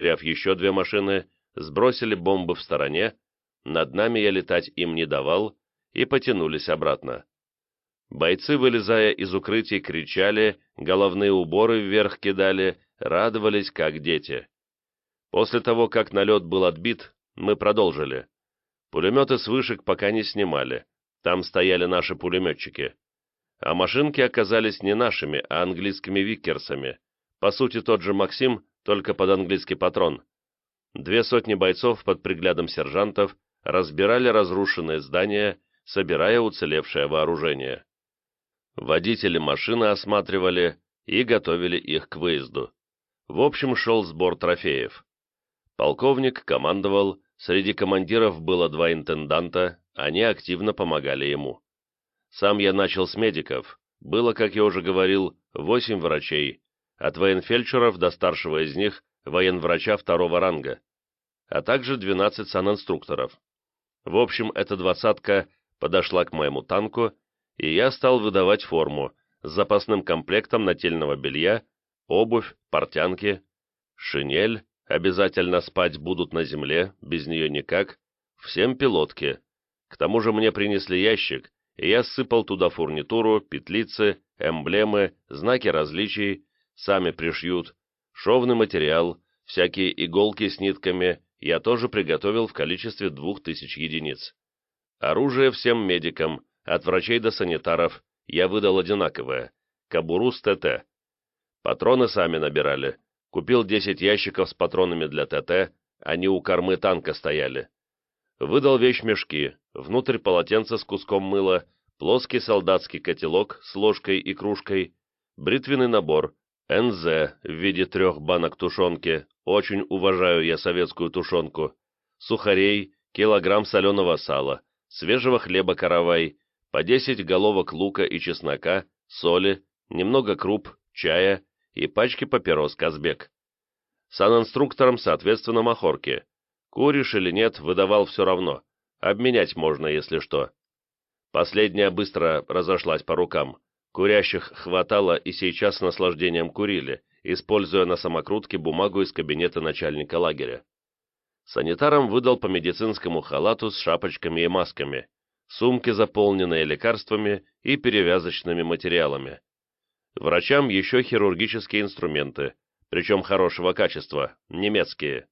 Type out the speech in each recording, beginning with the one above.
расстреляв еще две машины, сбросили бомбы в стороне, над нами я летать им не давал, и потянулись обратно. Бойцы, вылезая из укрытий, кричали, головные уборы вверх кидали, радовались, как дети. После того, как налет был отбит, мы продолжили. Пулеметы с вышек пока не снимали, там стояли наши пулеметчики. А машинки оказались не нашими, а английскими виккерсами. По сути, тот же Максим, только под английский патрон. Две сотни бойцов под приглядом сержантов разбирали разрушенные здания, собирая уцелевшее вооружение. Водители машины осматривали и готовили их к выезду. В общем, шел сбор трофеев. Полковник командовал, среди командиров было два интенданта, они активно помогали ему. Сам я начал с медиков, было, как я уже говорил, восемь врачей, от военфельдшеров до старшего из них военврача второго ранга, а также 12 санинструкторов. В общем, эта двадцатка подошла к моему танку, и я стал выдавать форму с запасным комплектом нательного белья, обувь, портянки, шинель, обязательно спать будут на земле, без нее никак, всем пилотки. К тому же мне принесли ящик, и я сыпал туда фурнитуру, петлицы, эмблемы, знаки различий, сами пришьют, шовный материал, всякие иголки с нитками я тоже приготовил в количестве двух тысяч единиц. Оружие всем медикам, от врачей до санитаров, я выдал одинаковое, кобуру с ТТ. Патроны сами набирали. Купил 10 ящиков с патронами для ТТ, они у кормы танка стояли. Выдал вещмешки, внутрь полотенца с куском мыла, плоский солдатский котелок с ложкой и кружкой, бритвенный набор, НЗ в виде трех банок тушенки, очень уважаю я советскую тушенку, сухарей, килограмм соленого сала, свежего хлеба каравай, по 10 головок лука и чеснока, соли, немного круп, чая и пачки папирос «Казбек». Санинструктором, соответственно, махорки. Куришь или нет, выдавал все равно. Обменять можно, если что. Последняя быстро разошлась по рукам. Курящих хватало и сейчас с наслаждением курили, используя на самокрутке бумагу из кабинета начальника лагеря. Санитарам выдал по медицинскому халату с шапочками и масками, сумки, заполненные лекарствами и перевязочными материалами. Врачам еще хирургические инструменты, причем хорошего качества, немецкие.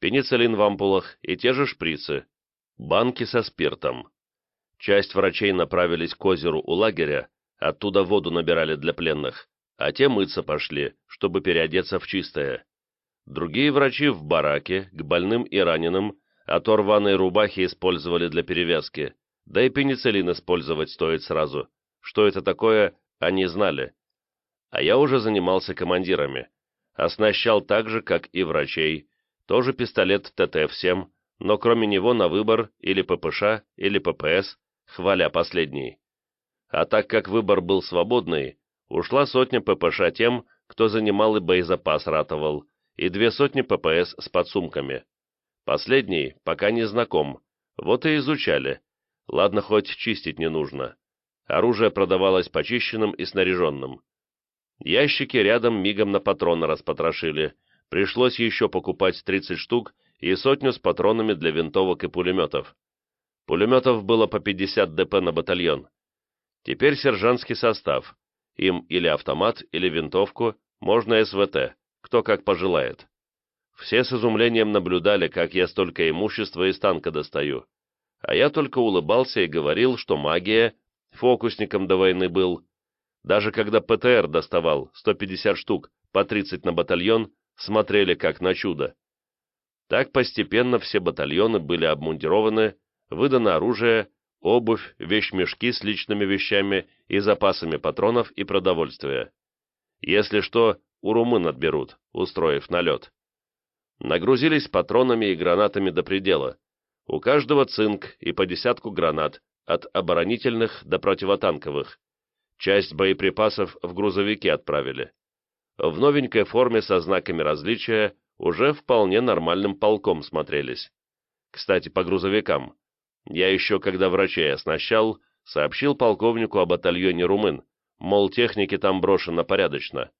Пенициллин в ампулах и те же шприцы, банки со спиртом. Часть врачей направились к озеру у лагеря, Оттуда воду набирали для пленных, а те мыться пошли, чтобы переодеться в чистое. Другие врачи в бараке, к больным и раненым, оторванные рубахи использовали для перевязки, да и пенициллин использовать стоит сразу. Что это такое, они знали. А я уже занимался командирами. Оснащал так же, как и врачей. Тоже пистолет ТТ всем, но кроме него на выбор или ППШ, или ППС, хваля последний а так как выбор был свободный, ушла сотня ППШ тем, кто занимал и боезапас ратовал, и две сотни ППС с подсумками. Последний пока не знаком, вот и изучали. Ладно, хоть чистить не нужно. Оружие продавалось почищенным и снаряженным. Ящики рядом мигом на патроны распотрошили. Пришлось еще покупать 30 штук и сотню с патронами для винтовок и пулеметов. Пулеметов было по 50 ДП на батальон. Теперь сержантский состав. Им или автомат, или винтовку, можно СВТ, кто как пожелает. Все с изумлением наблюдали, как я столько имущества из танка достаю. А я только улыбался и говорил, что магия, фокусником до войны был. Даже когда ПТР доставал, 150 штук, по 30 на батальон, смотрели как на чудо. Так постепенно все батальоны были обмундированы, выдано оружие, обувь, вещмешки с личными вещами и запасами патронов и продовольствия. Если что, у румын отберут, устроив налет. Нагрузились патронами и гранатами до предела. У каждого цинк и по десятку гранат, от оборонительных до противотанковых. Часть боеприпасов в грузовики отправили. В новенькой форме со знаками различия уже вполне нормальным полком смотрелись. Кстати, по грузовикам. Я еще, когда врачей оснащал, сообщил полковнику о батальоне румын, мол, техники там брошено порядочно.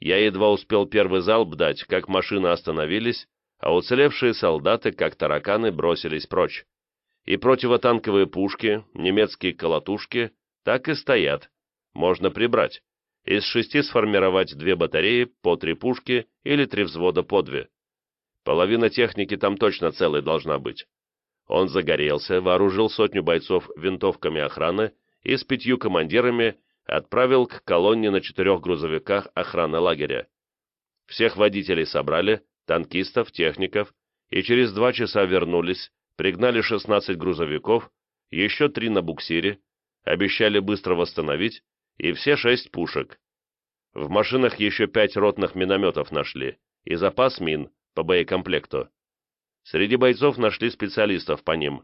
Я едва успел первый залп дать, как машины остановились, а уцелевшие солдаты, как тараканы, бросились прочь. И противотанковые пушки, немецкие колотушки, так и стоят. Можно прибрать. Из шести сформировать две батареи по три пушки или три взвода по две. Половина техники там точно целой должна быть. Он загорелся, вооружил сотню бойцов винтовками охраны и с пятью командирами отправил к колонне на четырех грузовиках охраны лагеря. Всех водителей собрали, танкистов, техников, и через два часа вернулись, пригнали 16 грузовиков, еще три на буксире, обещали быстро восстановить, и все шесть пушек. В машинах еще пять ротных минометов нашли, и запас мин по боекомплекту. Среди бойцов нашли специалистов по ним.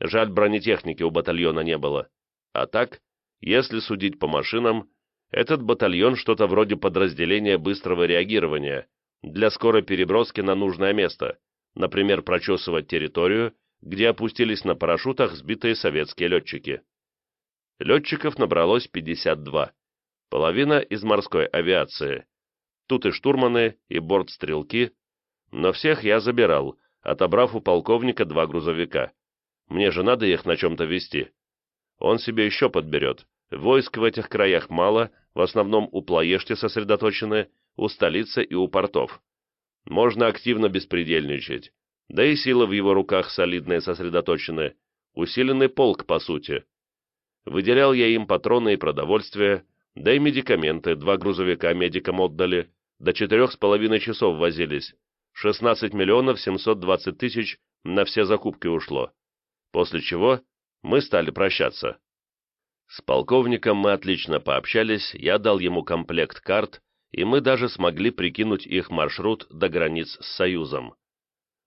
Жаль, бронетехники у батальона не было. А так, если судить по машинам, этот батальон что-то вроде подразделения быстрого реагирования для скорой переброски на нужное место, например, прочесывать территорию, где опустились на парашютах сбитые советские летчики. Летчиков набралось 52, половина из морской авиации. Тут и штурманы, и бортстрелки, но всех я забирал, отобрав у полковника два грузовика. Мне же надо их на чем-то везти. Он себе еще подберет. Войск в этих краях мало, в основном у Плоешти сосредоточены, у столицы и у портов. Можно активно беспредельничать. Да и силы в его руках солидные сосредоточены. Усиленный полк, по сути. Выделял я им патроны и продовольствие, да и медикаменты, два грузовика медикам отдали, до четырех с половиной часов возились. 16 миллионов 720 тысяч на все закупки ушло. После чего мы стали прощаться. С полковником мы отлично пообщались, я дал ему комплект карт, и мы даже смогли прикинуть их маршрут до границ с Союзом.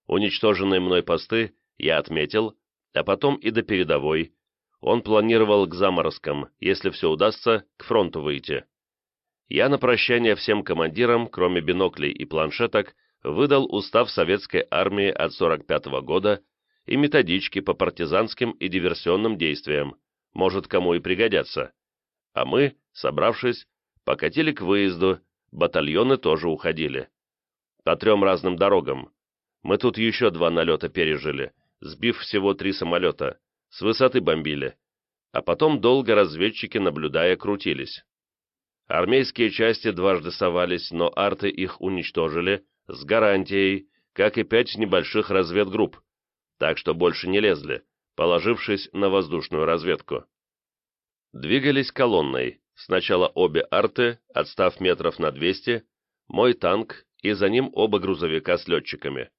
Уничтоженные мной посты я отметил, а потом и до передовой. Он планировал к заморозкам, если все удастся, к фронту выйти. Я на прощание всем командирам, кроме биноклей и планшеток, выдал устав советской армии от 45 -го года и методички по партизанским и диверсионным действиям, может, кому и пригодятся. А мы, собравшись, покатили к выезду, батальоны тоже уходили. По трем разным дорогам. Мы тут еще два налета пережили, сбив всего три самолета, с высоты бомбили. А потом долго разведчики, наблюдая, крутились. Армейские части дважды совались, но арты их уничтожили, с гарантией, как и пять небольших разведгрупп, так что больше не лезли, положившись на воздушную разведку. Двигались колонной, сначала обе арты, отстав метров на 200, мой танк и за ним оба грузовика с летчиками.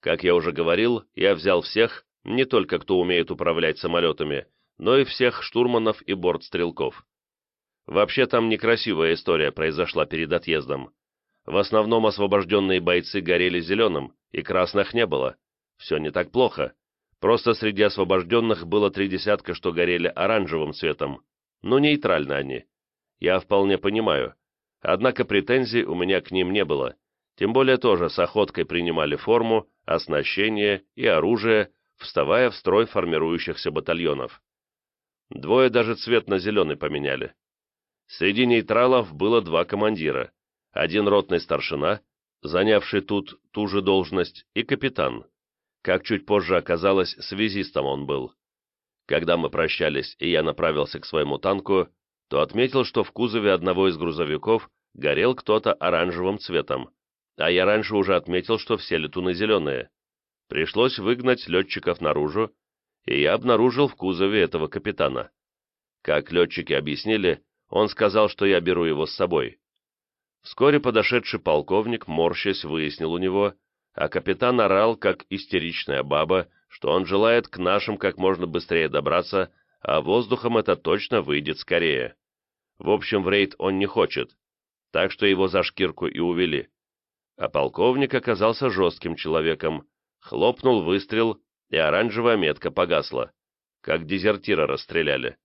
Как я уже говорил, я взял всех, не только кто умеет управлять самолетами, но и всех штурманов и бортстрелков. Вообще там некрасивая история произошла перед отъездом. В основном освобожденные бойцы горели зеленым, и красных не было. Все не так плохо. Просто среди освобожденных было три десятка, что горели оранжевым цветом. Но нейтрально они. Я вполне понимаю. Однако претензий у меня к ним не было. Тем более тоже с охоткой принимали форму, оснащение и оружие, вставая в строй формирующихся батальонов. Двое даже цвет на зеленый поменяли. Среди нейтралов было два командира. Один ротный старшина, занявший тут ту же должность, и капитан. Как чуть позже оказалось, связистом он был. Когда мы прощались, и я направился к своему танку, то отметил, что в кузове одного из грузовиков горел кто-то оранжевым цветом, а я раньше уже отметил, что все летуны зеленые. Пришлось выгнать летчиков наружу, и я обнаружил в кузове этого капитана. Как летчики объяснили, он сказал, что я беру его с собой. Вскоре подошедший полковник, морщась, выяснил у него, а капитан орал, как истеричная баба, что он желает к нашим как можно быстрее добраться, а воздухом это точно выйдет скорее. В общем, в рейд он не хочет, так что его за шкирку и увели. А полковник оказался жестким человеком, хлопнул выстрел, и оранжевая метка погасла, как дезертира расстреляли.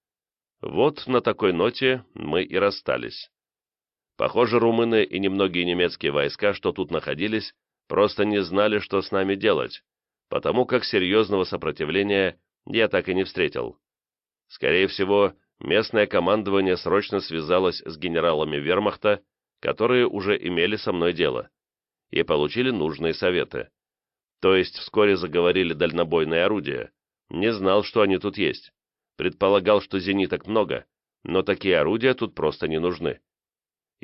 Вот на такой ноте мы и расстались. Похоже, румыны и немногие немецкие войска, что тут находились, просто не знали, что с нами делать, потому как серьезного сопротивления я так и не встретил. Скорее всего, местное командование срочно связалось с генералами вермахта, которые уже имели со мной дело, и получили нужные советы. То есть вскоре заговорили дальнобойные орудия. Не знал, что они тут есть. Предполагал, что зениток много, но такие орудия тут просто не нужны.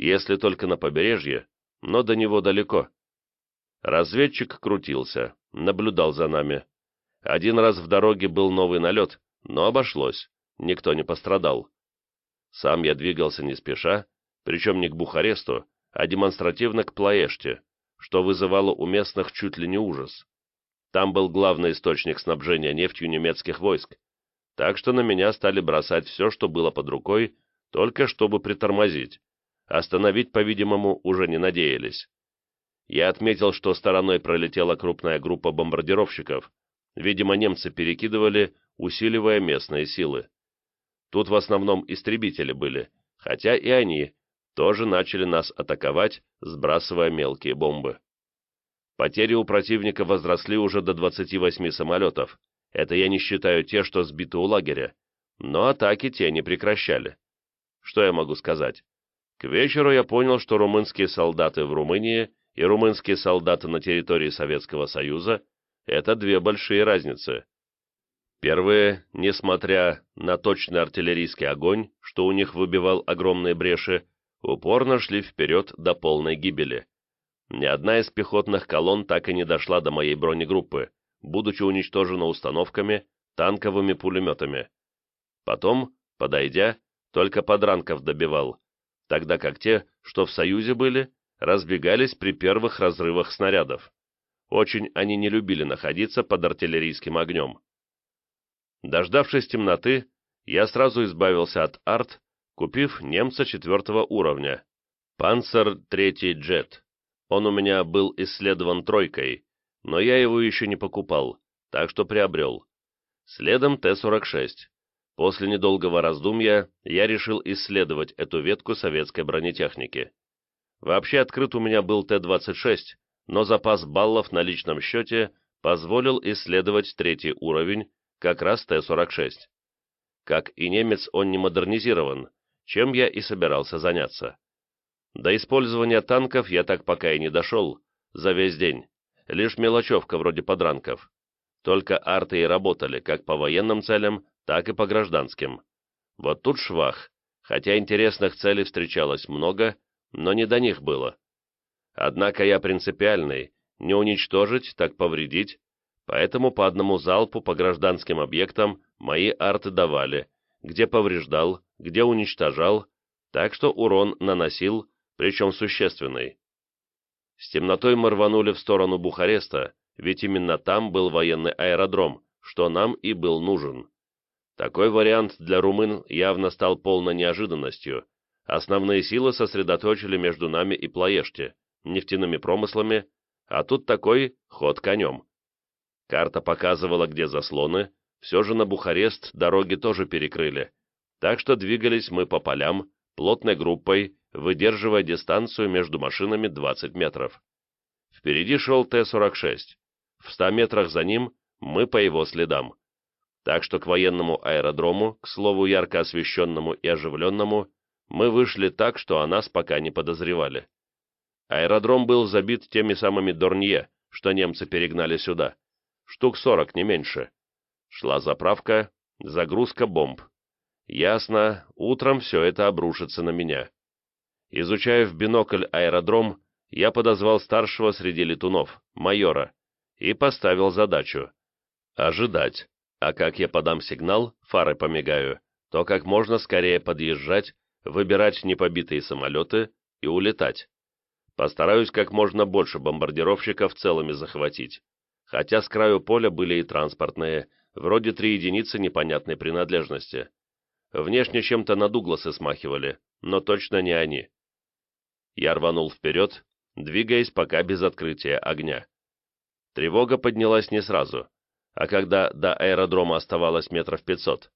Если только на побережье, но до него далеко. Разведчик крутился, наблюдал за нами. Один раз в дороге был новый налет, но обошлось, никто не пострадал. Сам я двигался не спеша, причем не к Бухаресту, а демонстративно к Плаэште, что вызывало у местных чуть ли не ужас. Там был главный источник снабжения нефтью немецких войск, так что на меня стали бросать все, что было под рукой, только чтобы притормозить. Остановить, по-видимому, уже не надеялись. Я отметил, что стороной пролетела крупная группа бомбардировщиков. Видимо, немцы перекидывали, усиливая местные силы. Тут в основном истребители были, хотя и они тоже начали нас атаковать, сбрасывая мелкие бомбы. Потери у противника возросли уже до 28 самолетов. Это я не считаю те, что сбиты у лагеря. Но атаки те не прекращали. Что я могу сказать? К вечеру я понял, что румынские солдаты в Румынии и румынские солдаты на территории Советского Союза – это две большие разницы. Первые, несмотря на точный артиллерийский огонь, что у них выбивал огромные бреши, упорно шли вперед до полной гибели. Ни одна из пехотных колонн так и не дошла до моей бронегруппы, будучи уничтожена установками, танковыми пулеметами. Потом, подойдя, только подранков добивал, тогда как те, что в Союзе были, разбегались при первых разрывах снарядов. Очень они не любили находиться под артиллерийским огнем. Дождавшись темноты, я сразу избавился от арт, купив немца четвертого уровня, Панцер третий джет. Он у меня был исследован тройкой, но я его еще не покупал, так что приобрел. Следом Т-46. После недолгого раздумья я решил исследовать эту ветку советской бронетехники. Вообще открыт у меня был Т-26, но запас баллов на личном счете позволил исследовать третий уровень, как раз Т-46. Как и немец, он не модернизирован, чем я и собирался заняться. До использования танков я так пока и не дошел, за весь день. Лишь мелочевка вроде подранков. Только арты и работали как по военным целям, так и по гражданским. Вот тут швах, хотя интересных целей встречалось много, но не до них было. Однако я принципиальный, не уничтожить, так повредить, поэтому по одному залпу по гражданским объектам мои арты давали, где повреждал, где уничтожал, так что урон наносил, причем существенный. С темнотой мы рванули в сторону Бухареста, ведь именно там был военный аэродром, что нам и был нужен. Такой вариант для румын явно стал полной неожиданностью. Основные силы сосредоточили между нами и Плоеште, нефтяными промыслами, а тут такой ход конем. Карта показывала, где заслоны, все же на Бухарест дороги тоже перекрыли, так что двигались мы по полям, плотной группой, выдерживая дистанцию между машинами 20 метров. Впереди шел Т-46. В 100 метрах за ним мы по его следам. Так что к военному аэродрому, к слову ярко освещенному и оживленному, мы вышли так, что о нас пока не подозревали. Аэродром был забит теми самыми Дорнье, что немцы перегнали сюда. Штук 40, не меньше. Шла заправка, загрузка бомб. Ясно, утром все это обрушится на меня. Изучая в бинокль аэродром, я подозвал старшего среди летунов, майора, и поставил задачу. Ожидать. А как я подам сигнал, фары помигаю, то как можно скорее подъезжать, выбирать непобитые самолеты и улетать. Постараюсь как можно больше бомбардировщиков целыми захватить. Хотя с краю поля были и транспортные, вроде три единицы непонятной принадлежности. Внешне чем-то на Дугласы смахивали, но точно не они я рванул вперед, двигаясь пока без открытия огня. Тревога поднялась не сразу, а когда до аэродрома оставалось метров пятьсот.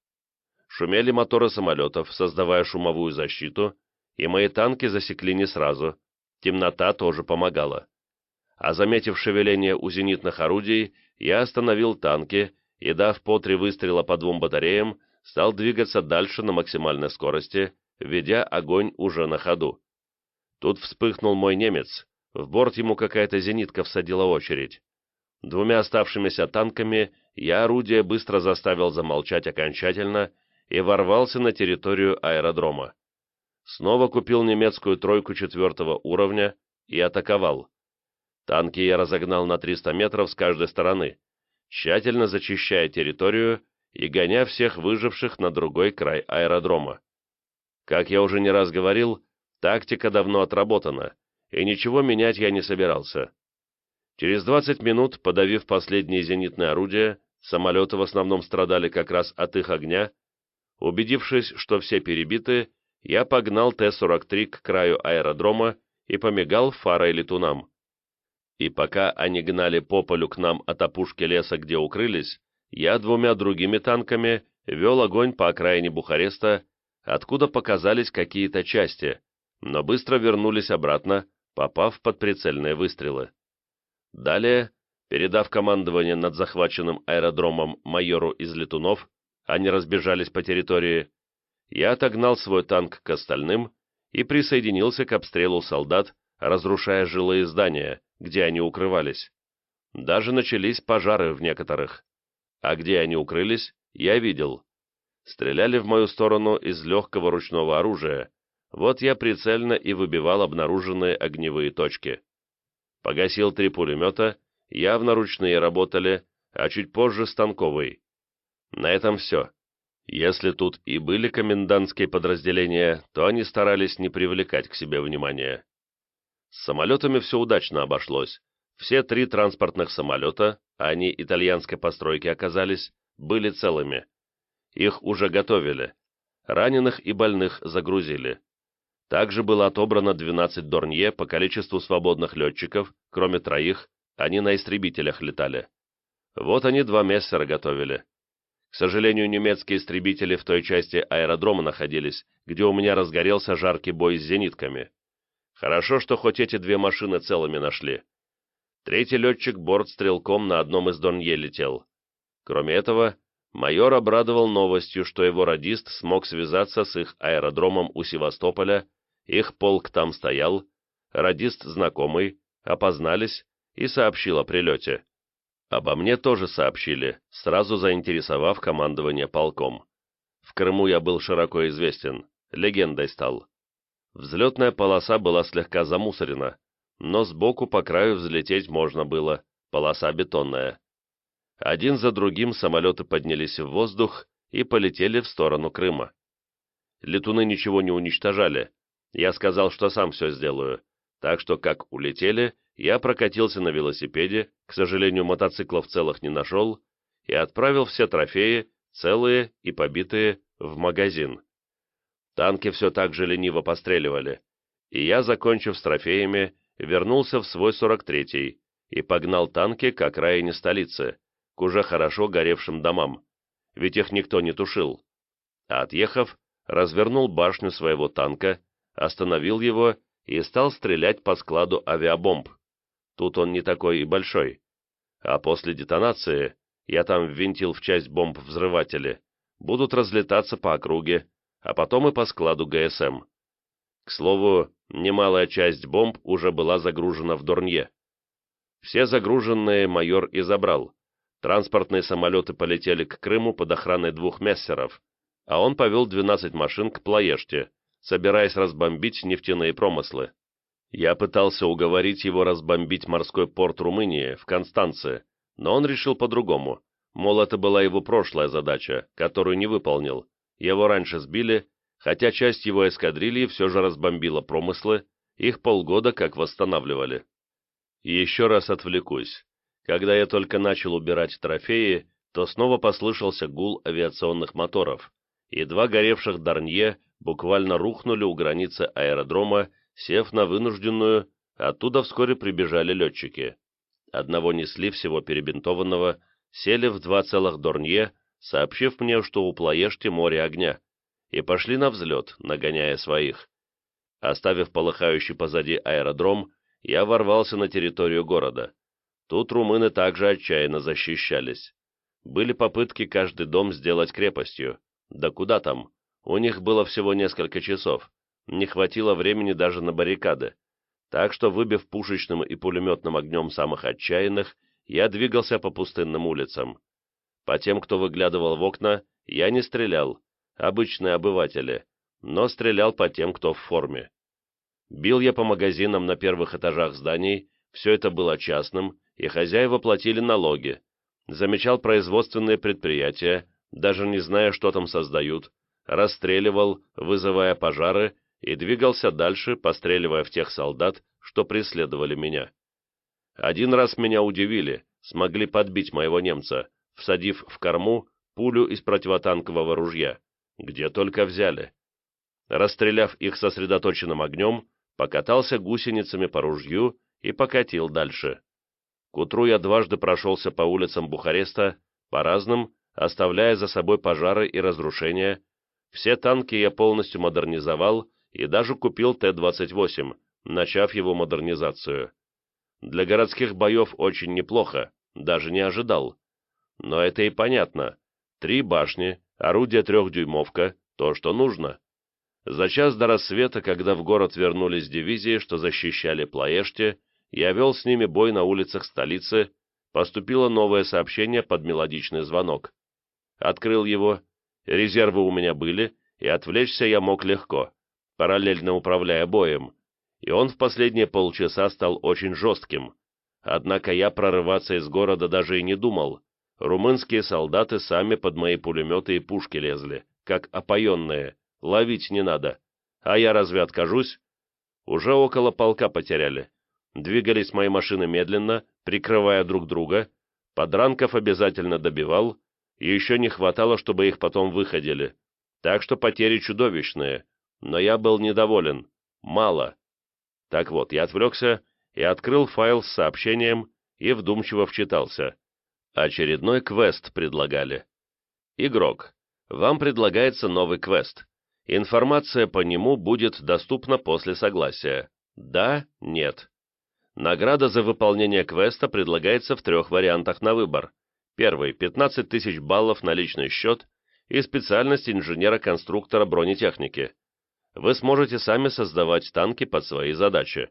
Шумели моторы самолетов, создавая шумовую защиту, и мои танки засекли не сразу, темнота тоже помогала. А заметив шевеление у зенитных орудий, я остановил танки и, дав по три выстрела по двум батареям, стал двигаться дальше на максимальной скорости, ведя огонь уже на ходу. Тут вспыхнул мой немец, в борт ему какая-то зенитка всадила очередь. Двумя оставшимися танками я орудие быстро заставил замолчать окончательно и ворвался на территорию аэродрома. Снова купил немецкую тройку четвертого уровня и атаковал. Танки я разогнал на 300 метров с каждой стороны, тщательно зачищая территорию и гоня всех выживших на другой край аэродрома. Как я уже не раз говорил, тактика давно отработана, и ничего менять я не собирался. Через 20 минут, подавив последние зенитные орудия, самолеты в основном страдали как раз от их огня, убедившись, что все перебиты, я погнал Т-43 к краю аэродрома и помигал фарой летунам. И пока они гнали по полю к нам от опушки леса, где укрылись, я двумя другими танками вел огонь по окраине Бухареста, откуда показались какие-то части, но быстро вернулись обратно, попав под прицельные выстрелы. Далее, передав командование над захваченным аэродромом майору из летунов, они разбежались по территории, я отогнал свой танк к остальным и присоединился к обстрелу солдат, разрушая жилые здания, где они укрывались. Даже начались пожары в некоторых. А где они укрылись, я видел. Стреляли в мою сторону из легкого ручного оружия. Вот я прицельно и выбивал обнаруженные огневые точки. Погасил три пулемета, явно ручные работали, а чуть позже станковый. На этом все. Если тут и были комендантские подразделения, то они старались не привлекать к себе внимания. С самолетами все удачно обошлось. Все три транспортных самолета, а они итальянской постройки оказались, были целыми. Их уже готовили. Раненых и больных загрузили. Также было отобрано 12 Дорнье по количеству свободных летчиков, кроме троих, они на истребителях летали. Вот они два мессера готовили. К сожалению, немецкие истребители в той части аэродрома находились, где у меня разгорелся жаркий бой с зенитками. Хорошо, что хоть эти две машины целыми нашли. Третий летчик бортстрелком на одном из Донье летел. Кроме этого, майор обрадовал новостью, что его радист смог связаться с их аэродромом у Севастополя, их полк там стоял, радист знакомый, опознались и сообщил о прилете. Обо мне тоже сообщили, сразу заинтересовав командование полком. В Крыму я был широко известен, легендой стал. Взлетная полоса была слегка замусорена, но сбоку по краю взлететь можно было, полоса бетонная. Один за другим самолеты поднялись в воздух и полетели в сторону Крыма. Летуны ничего не уничтожали. Я сказал, что сам все сделаю, так что как улетели, я прокатился на велосипеде, к сожалению, мотоциклов целых не нашел, и отправил все трофеи, целые и побитые, в магазин. Танки все так же лениво постреливали, и я, закончив с трофеями, вернулся в свой 43-й и погнал танки к окраине столицы, к уже хорошо горевшим домам, ведь их никто не тушил. А отъехав, развернул башню своего танка, остановил его и стал стрелять по складу авиабомб. Тут он не такой и большой. А после детонации, я там ввинтил в часть бомб взрыватели, будут разлетаться по округе, а потом и по складу ГСМ. К слову, немалая часть бомб уже была загружена в Дорнье. Все загруженные майор и забрал. Транспортные самолеты полетели к Крыму под охраной двух мессеров, а он повел 12 машин к Плоеште, собираясь разбомбить нефтяные промыслы. Я пытался уговорить его разбомбить морской порт Румынии в Констанции, но он решил по-другому. Мол, это была его прошлая задача, которую не выполнил. Его раньше сбили, хотя часть его эскадрильи все же разбомбила промыслы, их полгода как восстанавливали. еще раз отвлекусь. Когда я только начал убирать трофеи, то снова послышался гул авиационных моторов, и два горевших Дарнье буквально рухнули у границы аэродрома Сев на вынужденную, оттуда вскоре прибежали летчики. Одного несли всего перебинтованного, сели в два целых Дорнье, сообщив мне, что у Плоешти море огня, и пошли на взлет, нагоняя своих. Оставив полыхающий позади аэродром, я ворвался на территорию города. Тут румыны также отчаянно защищались. Были попытки каждый дом сделать крепостью. Да куда там? У них было всего несколько часов, не хватило времени даже на баррикады. так что, выбив пушечным и пулеметным огнем самых отчаянных, я двигался по пустынным улицам. По тем, кто выглядывал в окна, я не стрелял, обычные обыватели, но стрелял по тем, кто в форме. Бил я по магазинам на первых этажах зданий, все это было частным, и хозяева платили налоги. Замечал производственные предприятия, даже не зная, что там создают, расстреливал, вызывая пожары, и двигался дальше, постреливая в тех солдат, что преследовали меня. Один раз меня удивили, смогли подбить моего немца, всадив в корму пулю из противотанкового ружья, где только взяли. Расстреляв их сосредоточенным огнем, покатался гусеницами по ружью и покатил дальше. К утру я дважды прошелся по улицам Бухареста, по разным, оставляя за собой пожары и разрушения. Все танки я полностью модернизовал и даже купил Т-28, начав его модернизацию. Для городских боев очень неплохо, даже не ожидал. Но это и понятно. Три башни, орудие трехдюймовка, то, что нужно. За час до рассвета, когда в город вернулись дивизии, что защищали Плаеште, я вел с ними бой на улицах столицы, поступило новое сообщение под мелодичный звонок. Открыл его, резервы у меня были, и отвлечься я мог легко, параллельно управляя боем, и он в последние полчаса стал очень жестким. Однако я прорываться из города даже и не думал. Румынские солдаты сами под мои пулеметы и пушки лезли, как опоенные, ловить не надо. А я разве откажусь? Уже около полка потеряли. Двигались мои машины медленно, прикрывая друг друга, подранков обязательно добивал, и еще не хватало, чтобы их потом выходили. Так что потери чудовищные, но я был недоволен. Мало. Так вот, я отвлекся и открыл файл с сообщением и вдумчиво вчитался. Очередной квест предлагали. Игрок, вам предлагается новый квест. Информация по нему будет доступна после согласия. Да, нет. Награда за выполнение квеста предлагается в трех вариантах на выбор. Первый – 15 тысяч баллов на личный счет и специальность инженера-конструктора бронетехники. Вы сможете сами создавать танки под свои задачи.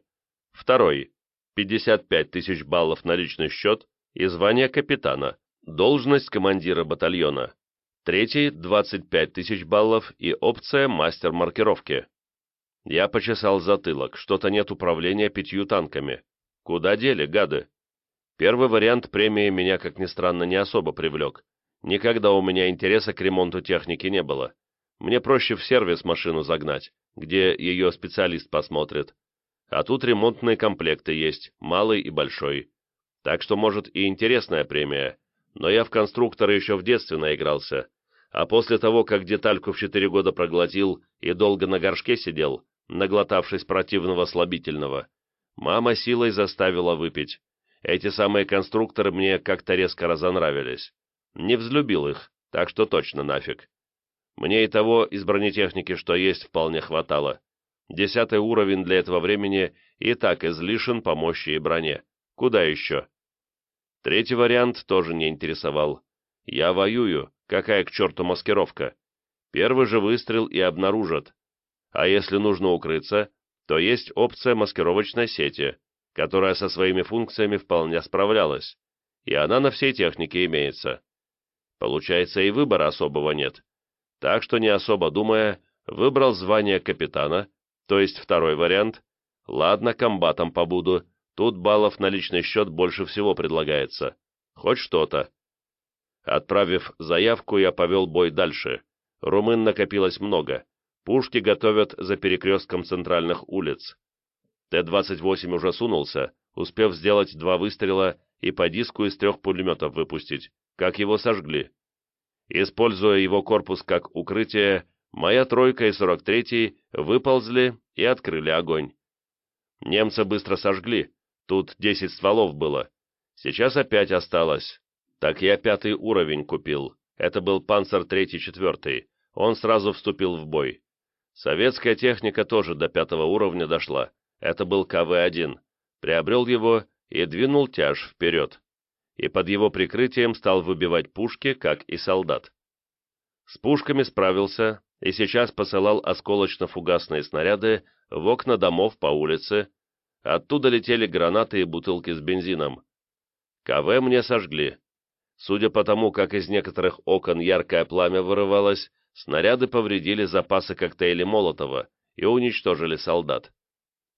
Второй – 55 тысяч баллов на личный счет и звание капитана, должность командира батальона. Третий – 25 тысяч баллов и опция мастер маркировки. Я почесал затылок, что-то нет управления пятью танками. Куда дели, гады? Первый вариант премии меня, как ни странно, не особо привлек. Никогда у меня интереса к ремонту техники не было. Мне проще в сервис машину загнать, где ее специалист посмотрит. А тут ремонтные комплекты есть, малый и большой. Так что, может, и интересная премия. Но я в конструктора еще в детстве наигрался. А после того, как детальку в четыре года проглотил и долго на горшке сидел, наглотавшись противного слабительного, Мама силой заставила выпить. Эти самые конструкторы мне как-то резко разонравились. Не взлюбил их, так что точно нафиг. Мне и того из бронетехники, что есть, вполне хватало. Десятый уровень для этого времени и так излишен по мощи и броне. Куда еще? Третий вариант тоже не интересовал. Я воюю, какая к черту маскировка. Первый же выстрел и обнаружат. А если нужно укрыться, то есть опция маскировочной сети, которая со своими функциями вполне справлялась, и она на всей технике имеется. Получается, и выбора особого нет. Так что, не особо думая, выбрал звание капитана, то есть второй вариант. Ладно, комбатом побуду, тут баллов на личный счет больше всего предлагается. Хоть что-то. Отправив заявку, я повел бой дальше. Румын накопилось много. Пушки готовят за перекрестком центральных улиц. Т-28 уже сунулся, успев сделать два выстрела и по диску из трех пулеметов выпустить, как его сожгли. Используя его корпус как укрытие, моя тройка и 43-й выползли и открыли огонь. Немца быстро сожгли, тут 10 стволов было. Сейчас опять осталось. Так я пятый уровень купил. Это был панцер 3-4. Он сразу вступил в бой. Советская техника тоже до пятого уровня дошла. Это был КВ-1. Приобрел его и двинул тяж вперед. И под его прикрытием стал выбивать пушки, как и солдат. С пушками справился и сейчас посылал осколочно-фугасные снаряды в окна домов по улице, Оттуда летели гранаты и бутылки с бензином. КВ мне сожгли. Судя по тому, как из некоторых окон яркое пламя вырывалось, снаряды повредили запасы коктейлей Молотова и уничтожили солдат.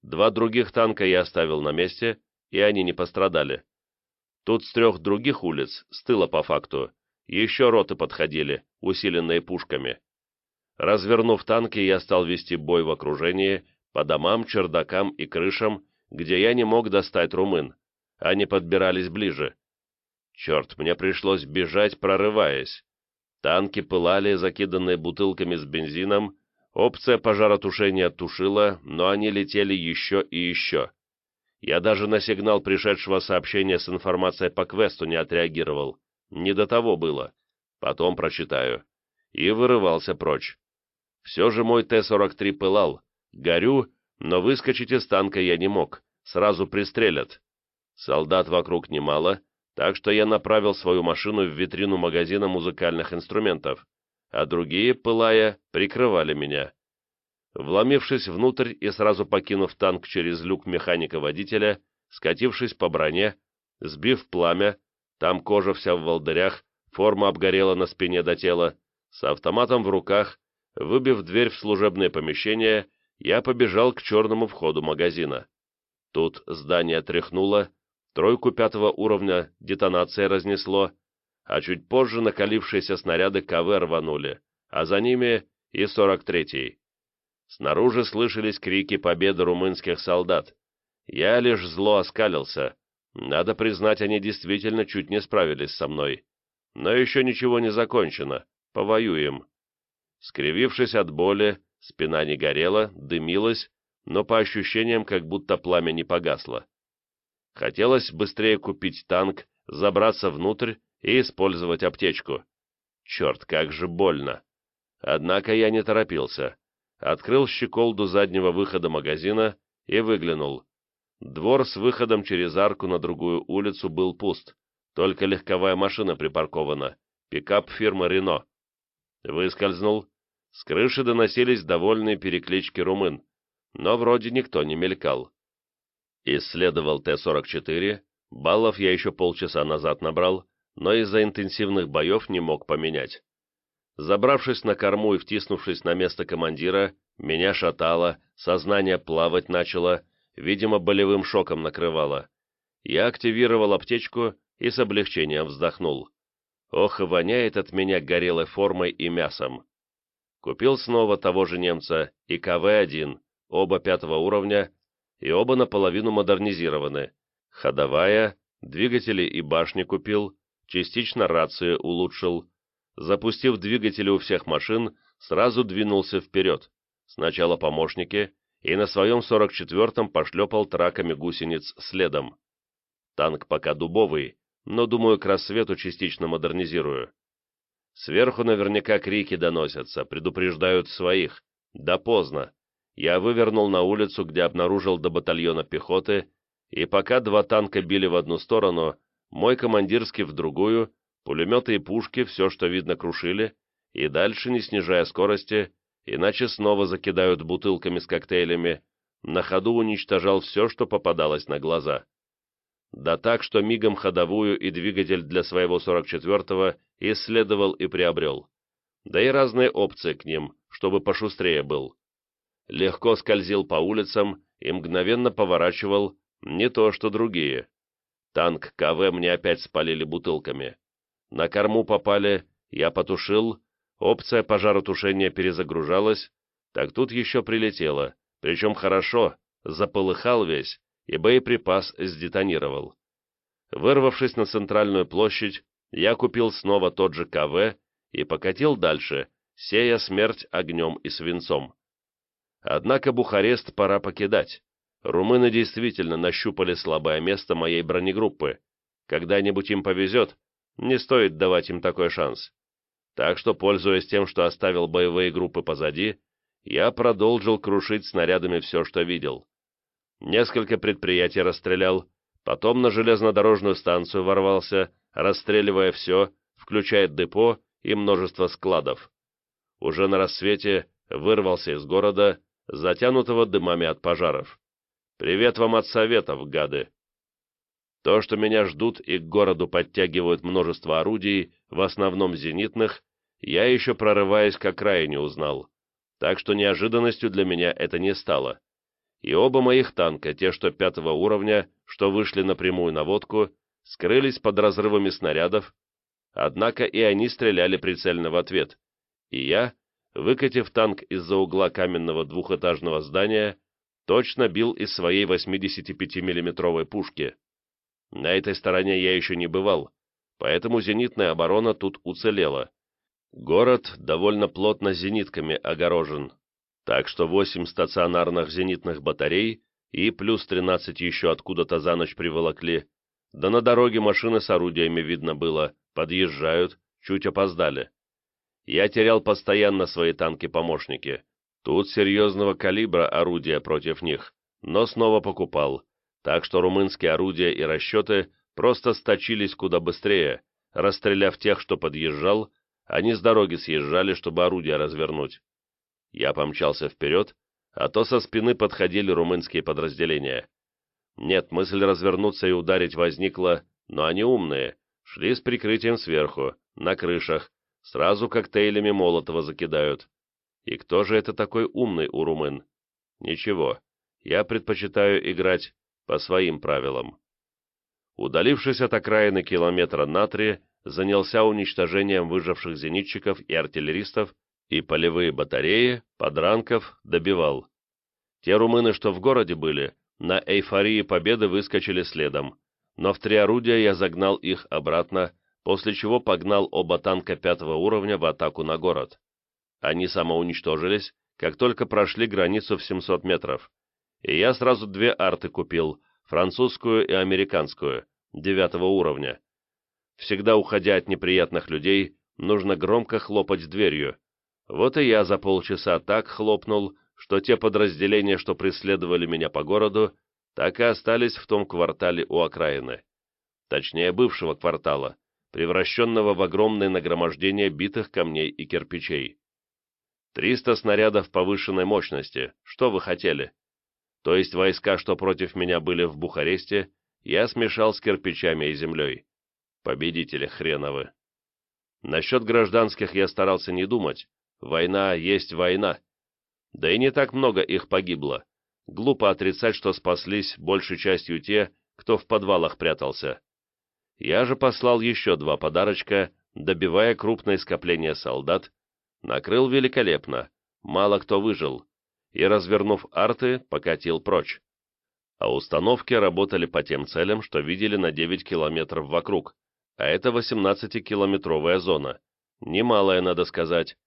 Два других танка я оставил на месте, и они не пострадали. Тут с трех других улиц, с тыла по факту, еще роты подходили, усиленные пушками. Развернув танки, я стал вести бой в окружении, по домам, чердакам и крышам, где я не мог достать румын. Они подбирались ближе. Черт, мне пришлось бежать, прорываясь. Танки пылали, закиданные бутылками с бензином, опция пожаротушения тушила, но они летели еще и еще. Я даже на сигнал пришедшего сообщения с информацией по квесту не отреагировал. Не до того было. Потом прочитаю. И вырывался прочь. Все же мой Т-43 пылал. Горю, но выскочить из танка я не мог. Сразу пристрелят. Солдат вокруг немало, так что я направил свою машину в витрину магазина музыкальных инструментов, а другие, пылая, прикрывали меня. Вломившись внутрь и сразу покинув танк через люк механика-водителя, скатившись по броне, сбив пламя, там кожа вся в волдырях, форма обгорела на спине до тела, с автоматом в руках, выбив дверь в служебное помещение, я побежал к черному входу магазина. Тут здание тряхнуло, тройку пятого уровня детонация разнесло, а чуть позже накалившиеся снаряды КВ рванули, а за ними и 43-й. Снаружи слышались крики победы румынских солдат. Я лишь зло оскалился. Надо признать, они действительно чуть не справились со мной. Но еще ничего не закончено. Повоюем. Скривившись от боли, спина не горела, дымилась, но по ощущениям как будто пламя не погасло. Хотелось быстрее купить танк, забраться внутрь и использовать аптечку. Черт, как же больно. Однако я не торопился. Открыл щеколду заднего выхода магазина и выглянул. Двор с выходом через арку на другую улицу был пуст, только легковая машина припаркована, пикап фирмы «Рено». Выскользнул. С крыши доносились довольные переклички румын но вроде никто не мелькал. Исследовал Т-44, баллов я еще полчаса назад набрал, но из-за интенсивных боев не мог поменять. Забравшись на корму и втиснувшись на место командира, меня шатало, сознание плавать начало, видимо, болевым шоком накрывало. Я активировал аптечку и с облегчением вздохнул. Ох, и воняет от меня горелой формой и мясом. Купил снова того же немца и КВ-1, оба пятого уровня, и оба наполовину модернизированы. Ходовая, двигатели и башни купил, частично рации улучшил. Запустив двигатели у всех машин, сразу двинулся вперед. Сначала помощники, и на своем 44-м пошлепал траками гусениц следом. Танк пока дубовый, но, думаю, к рассвету частично модернизирую. Сверху наверняка крики доносятся, предупреждают своих. Да поздно я вывернул на улицу, где обнаружил до батальона пехоты, и пока два танка били в одну сторону, мой командирский в другую, пулеметы и пушки все, что видно, крушили, и дальше, не снижая скорости, иначе снова закидают бутылками с коктейлями, на ходу уничтожал все, что попадалось на глаза. Да так, что мигом ходовую и двигатель для своего 44-го исследовал и приобрел. Да и разные опции к ним, чтобы пошустрее был легко скользил по улицам и мгновенно поворачивал, не то что другие. Танк КВ мне опять спалили бутылками. На корму попали, я потушил, опция пожаротушения перезагружалась, так тут еще прилетело, причем хорошо, заполыхал весь, и боеприпас сдетонировал. Вырвавшись на центральную площадь, я купил снова тот же КВ и покатил дальше, сея смерть огнем и свинцом. Однако Бухарест пора покидать. Румыны действительно нащупали слабое место моей бронегруппы. Когда-нибудь им повезет, не стоит давать им такой шанс. Так что, пользуясь тем, что оставил боевые группы позади, я продолжил крушить снарядами все, что видел. Несколько предприятий расстрелял, потом на железнодорожную станцию ворвался, расстреливая все, включая депо и множество складов. Уже на рассвете вырвался из города, затянутого дымами от пожаров. Привет вам от Советов, гады. То, что меня ждут и к городу подтягивают множество орудий, в основном зенитных, я еще прорываясь к окраине узнал, так что неожиданностью для меня это не стало. И оба моих танка, те, что пятого уровня, что вышли на водку, скрылись под разрывами снарядов, однако и они стреляли прицельно в ответ, и я, выкатив танк из-за угла каменного двухэтажного здания, точно бил из своей 85 миллиметровой пушки. На этой стороне я еще не бывал, поэтому зенитная оборона тут уцелела. Город довольно плотно зенитками огорожен, так что 8 стационарных зенитных батарей и плюс 13 еще откуда-то за ночь приволокли, да на дороге машины с орудиями видно было, подъезжают, чуть опоздали. Я терял постоянно свои танки-помощники. Тут серьезного калибра орудия против них, но снова покупал, так что румынские орудия и расчеты просто сточились куда быстрее, расстреляв тех, что подъезжал, они с дороги съезжали, чтобы орудия развернуть. Я помчался вперед, а то со спины подходили румынские подразделения. Нет, мысль развернуться и ударить возникла, но они умные, шли с прикрытием сверху, на крышах, сразу коктейлями Молотова закидают. И кто же это такой умный у румын? Ничего, я предпочитаю играть по своим правилам. Удалившись от окраины километра на три, занялся уничтожением выживших зенитчиков и артиллеристов, и полевые батареи, подранков добивал. Те румыны, что в городе были, на эйфории победы выскочили следом, но в три орудия я загнал их обратно, после чего погнал оба танка пятого уровня в атаку на город. Они самоуничтожились, как только прошли границу в 700 метров, и я сразу две арты купил, французскую и американскую, девятого уровня. Всегда уходя от неприятных людей, нужно громко хлопать дверью. Вот и я за полчаса так хлопнул, что те подразделения, что преследовали меня по городу, так и остались в том квартале у окраины. Точнее, бывшего квартала, превращенного в огромное нагромождение битых камней и кирпичей. Триста снарядов повышенной мощности, что вы хотели? То есть войска, что против меня были в Бухаресте, я смешал с кирпичами и землей. Победители хреновы. Насчет гражданских я старался не думать. Война есть война. Да и не так много их погибло. Глупо отрицать, что спаслись большей частью те, кто в подвалах прятался. Я же послал еще два подарочка, добивая крупное скопление солдат, накрыл великолепно, мало кто выжил, и, развернув арты, покатил прочь. А установки работали по тем целям, что видели на 9 километров вокруг, а это 18-километровая зона. Немалая, надо сказать.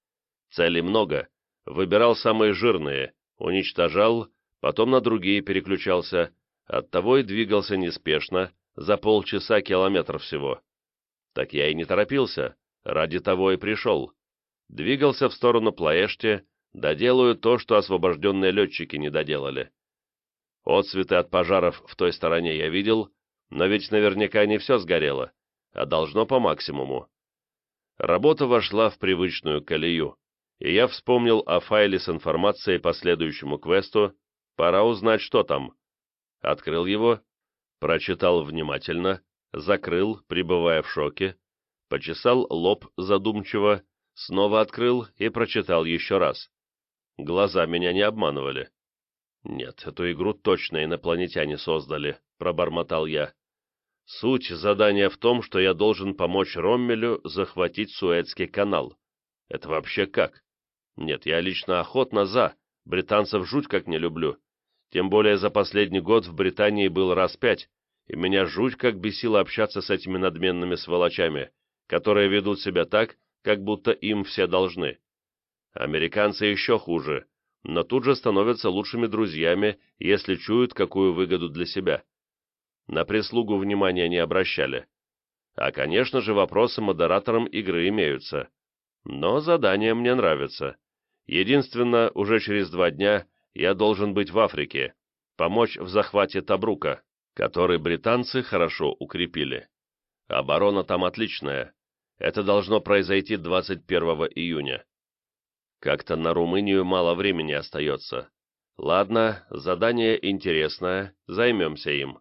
Целей много, выбирал самые жирные, уничтожал, потом на другие переключался, оттого и двигался неспешно, за полчаса километр всего. Так я и не торопился, ради того и пришел. Двигался в сторону Плаэшти, доделаю то, что освобожденные летчики не доделали. Отцветы от пожаров в той стороне я видел, но ведь наверняка не все сгорело, а должно по максимуму. Работа вошла в привычную колею и я вспомнил о файле с информацией по следующему квесту, пора узнать, что там. Открыл его, прочитал внимательно, закрыл, пребывая в шоке, почесал лоб задумчиво, снова открыл и прочитал еще раз. Глаза меня не обманывали. «Нет, эту игру точно инопланетяне создали», — пробормотал я. «Суть задания в том, что я должен помочь Роммелю захватить Суэцкий канал. Это вообще как? Нет, я лично охотно за, британцев жуть как не люблю. Тем более за последний год в Британии был раз пять, и меня жуть как бесило общаться с этими надменными сволочами, которые ведут себя так, как будто им все должны. Американцы еще хуже, но тут же становятся лучшими друзьями, если чуют какую выгоду для себя. На прислугу внимания не обращали. А, конечно же, вопросы модераторам игры имеются. Но задание мне нравится. Единственно, уже через два дня я должен быть в Африке, помочь в захвате Табрука, который британцы хорошо укрепили. Оборона там отличная. Это должно произойти 21 июня. Как-то на Румынию мало времени остается. Ладно, задание интересное, займемся им.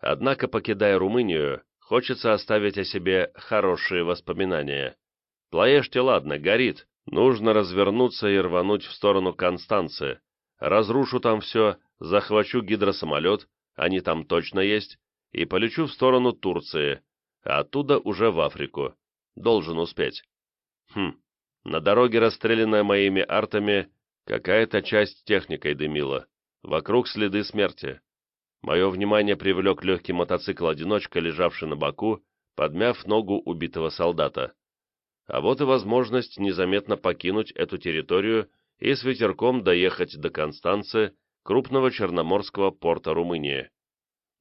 Однако, покидая Румынию, хочется оставить о себе хорошие воспоминания. Плоеште, ладно, горит, нужно развернуться и рвануть в сторону Констанции. Разрушу там все, захвачу гидросамолет, они там точно есть, и полечу в сторону Турции, а оттуда уже в Африку. Должен успеть. Хм, на дороге, расстрелянная моими артами, какая-то часть техникой дымила. Вокруг следы смерти. Мое внимание привлек легкий мотоцикл-одиночка, лежавший на боку, подмяв ногу убитого солдата. А вот и возможность незаметно покинуть эту территорию и с ветерком доехать до Констанции, крупного черноморского порта Румынии.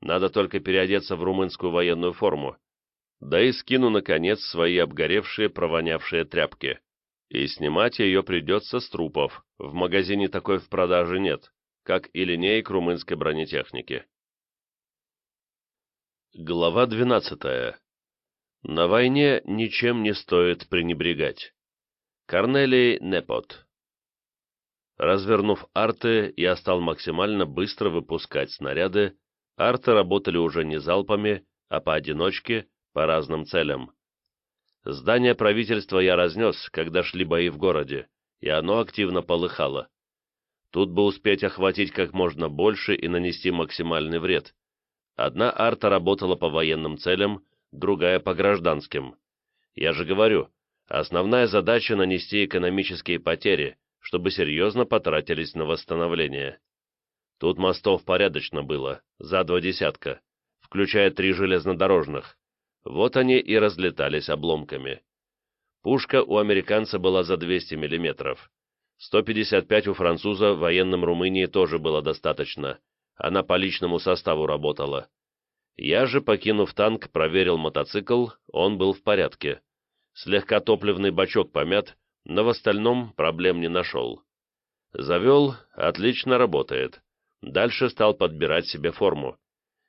Надо только переодеться в румынскую военную форму. Да и скину, наконец, свои обгоревшие, провонявшие тряпки. И снимать ее придется с трупов, в магазине такой в продаже нет, как и линеек румынской бронетехники. Глава 12. На войне ничем не стоит пренебрегать. Корнелий Непот. Развернув арты, я стал максимально быстро выпускать снаряды. Арты работали уже не залпами, а поодиночке, по разным целям. Здание правительства я разнес, когда шли бои в городе, и оно активно полыхало. Тут бы успеть охватить как можно больше и нанести максимальный вред. Одна арта работала по военным целям, другая по гражданским. Я же говорю, основная задача нанести экономические потери, чтобы серьезно потратились на восстановление. Тут мостов порядочно было, за два десятка, включая три железнодорожных. Вот они и разлетались обломками. Пушка у американца была за 200 миллиметров. 155 у француза в военном Румынии тоже было достаточно, она по личному составу работала. Я же, покинув танк, проверил мотоцикл, он был в порядке. Слегка топливный бачок помят, но в остальном проблем не нашел. Завел, отлично работает. Дальше стал подбирать себе форму.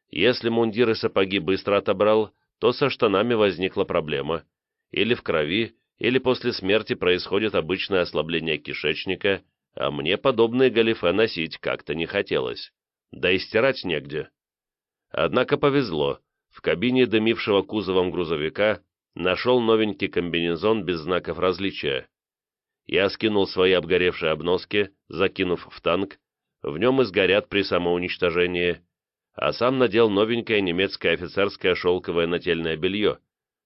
Если мундир и сапоги быстро отобрал, то со штанами возникла проблема. Или в крови, или после смерти происходит обычное ослабление кишечника, а мне подобные галифе носить как-то не хотелось да и стирать негде. Однако повезло, в кабине дымившего кузовом грузовика нашел новенький комбинезон без знаков различия. Я скинул свои обгоревшие обноски, закинув в танк, в нем и сгорят при самоуничтожении, а сам надел новенькое немецкое офицерское шелковое нательное белье,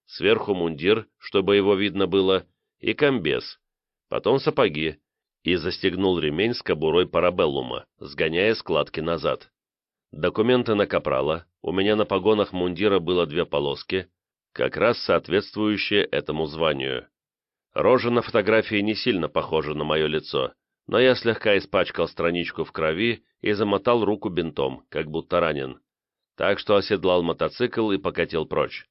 сверху мундир, чтобы его видно было, и комбез, потом сапоги, и застегнул ремень с кобурой парабеллума, сгоняя складки назад. Документы на капрала, у меня на погонах мундира было две полоски, как раз соответствующие этому званию. Рожа на фотографии не сильно похожа на мое лицо, но я слегка испачкал страничку в крови и замотал руку бинтом, как будто ранен. Так что оседлал мотоцикл и покатил прочь.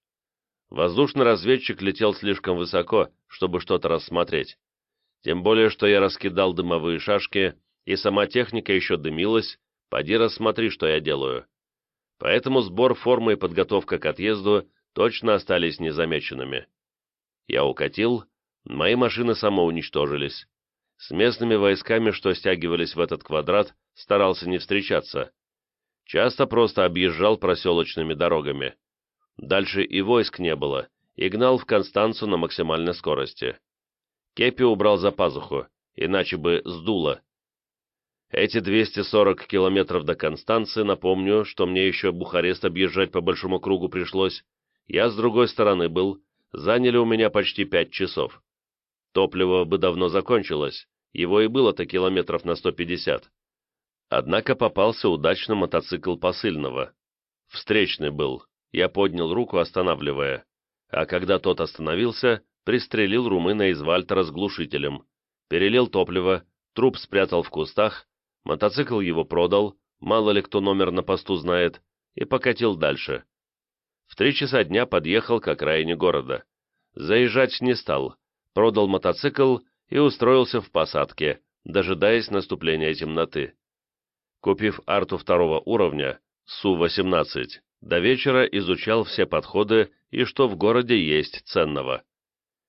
Воздушный разведчик летел слишком высоко, чтобы что-то рассмотреть. Тем более, что я раскидал дымовые шашки, и сама техника еще дымилась, поди рассмотри, что я делаю. Поэтому сбор формы и подготовка к отъезду точно остались незамеченными. Я укатил, мои машины самоуничтожились. С местными войсками, что стягивались в этот квадрат, старался не встречаться. Часто просто объезжал проселочными дорогами. Дальше и войск не было, и гнал в Констанцу на максимальной скорости. Кепи убрал за пазуху, иначе бы сдуло. Эти 240 километров до Констанции, напомню, что мне еще Бухарест объезжать по большому кругу пришлось, я с другой стороны был, заняли у меня почти пять часов. Топливо бы давно закончилось, его и было-то километров на 150. Однако попался удачно мотоцикл посыльного. Встречный был, я поднял руку, останавливая. А когда тот остановился, пристрелил румына из Вальтера с глушителем, перелил топливо, труп спрятал в кустах, мотоцикл его продал, мало ли кто номер на посту знает, и покатил дальше. В три часа дня подъехал к окраине города. Заезжать не стал, продал мотоцикл и устроился в посадке, дожидаясь наступления темноты. Купив арту второго уровня, Су-18, до вечера изучал все подходы и что в городе есть ценного.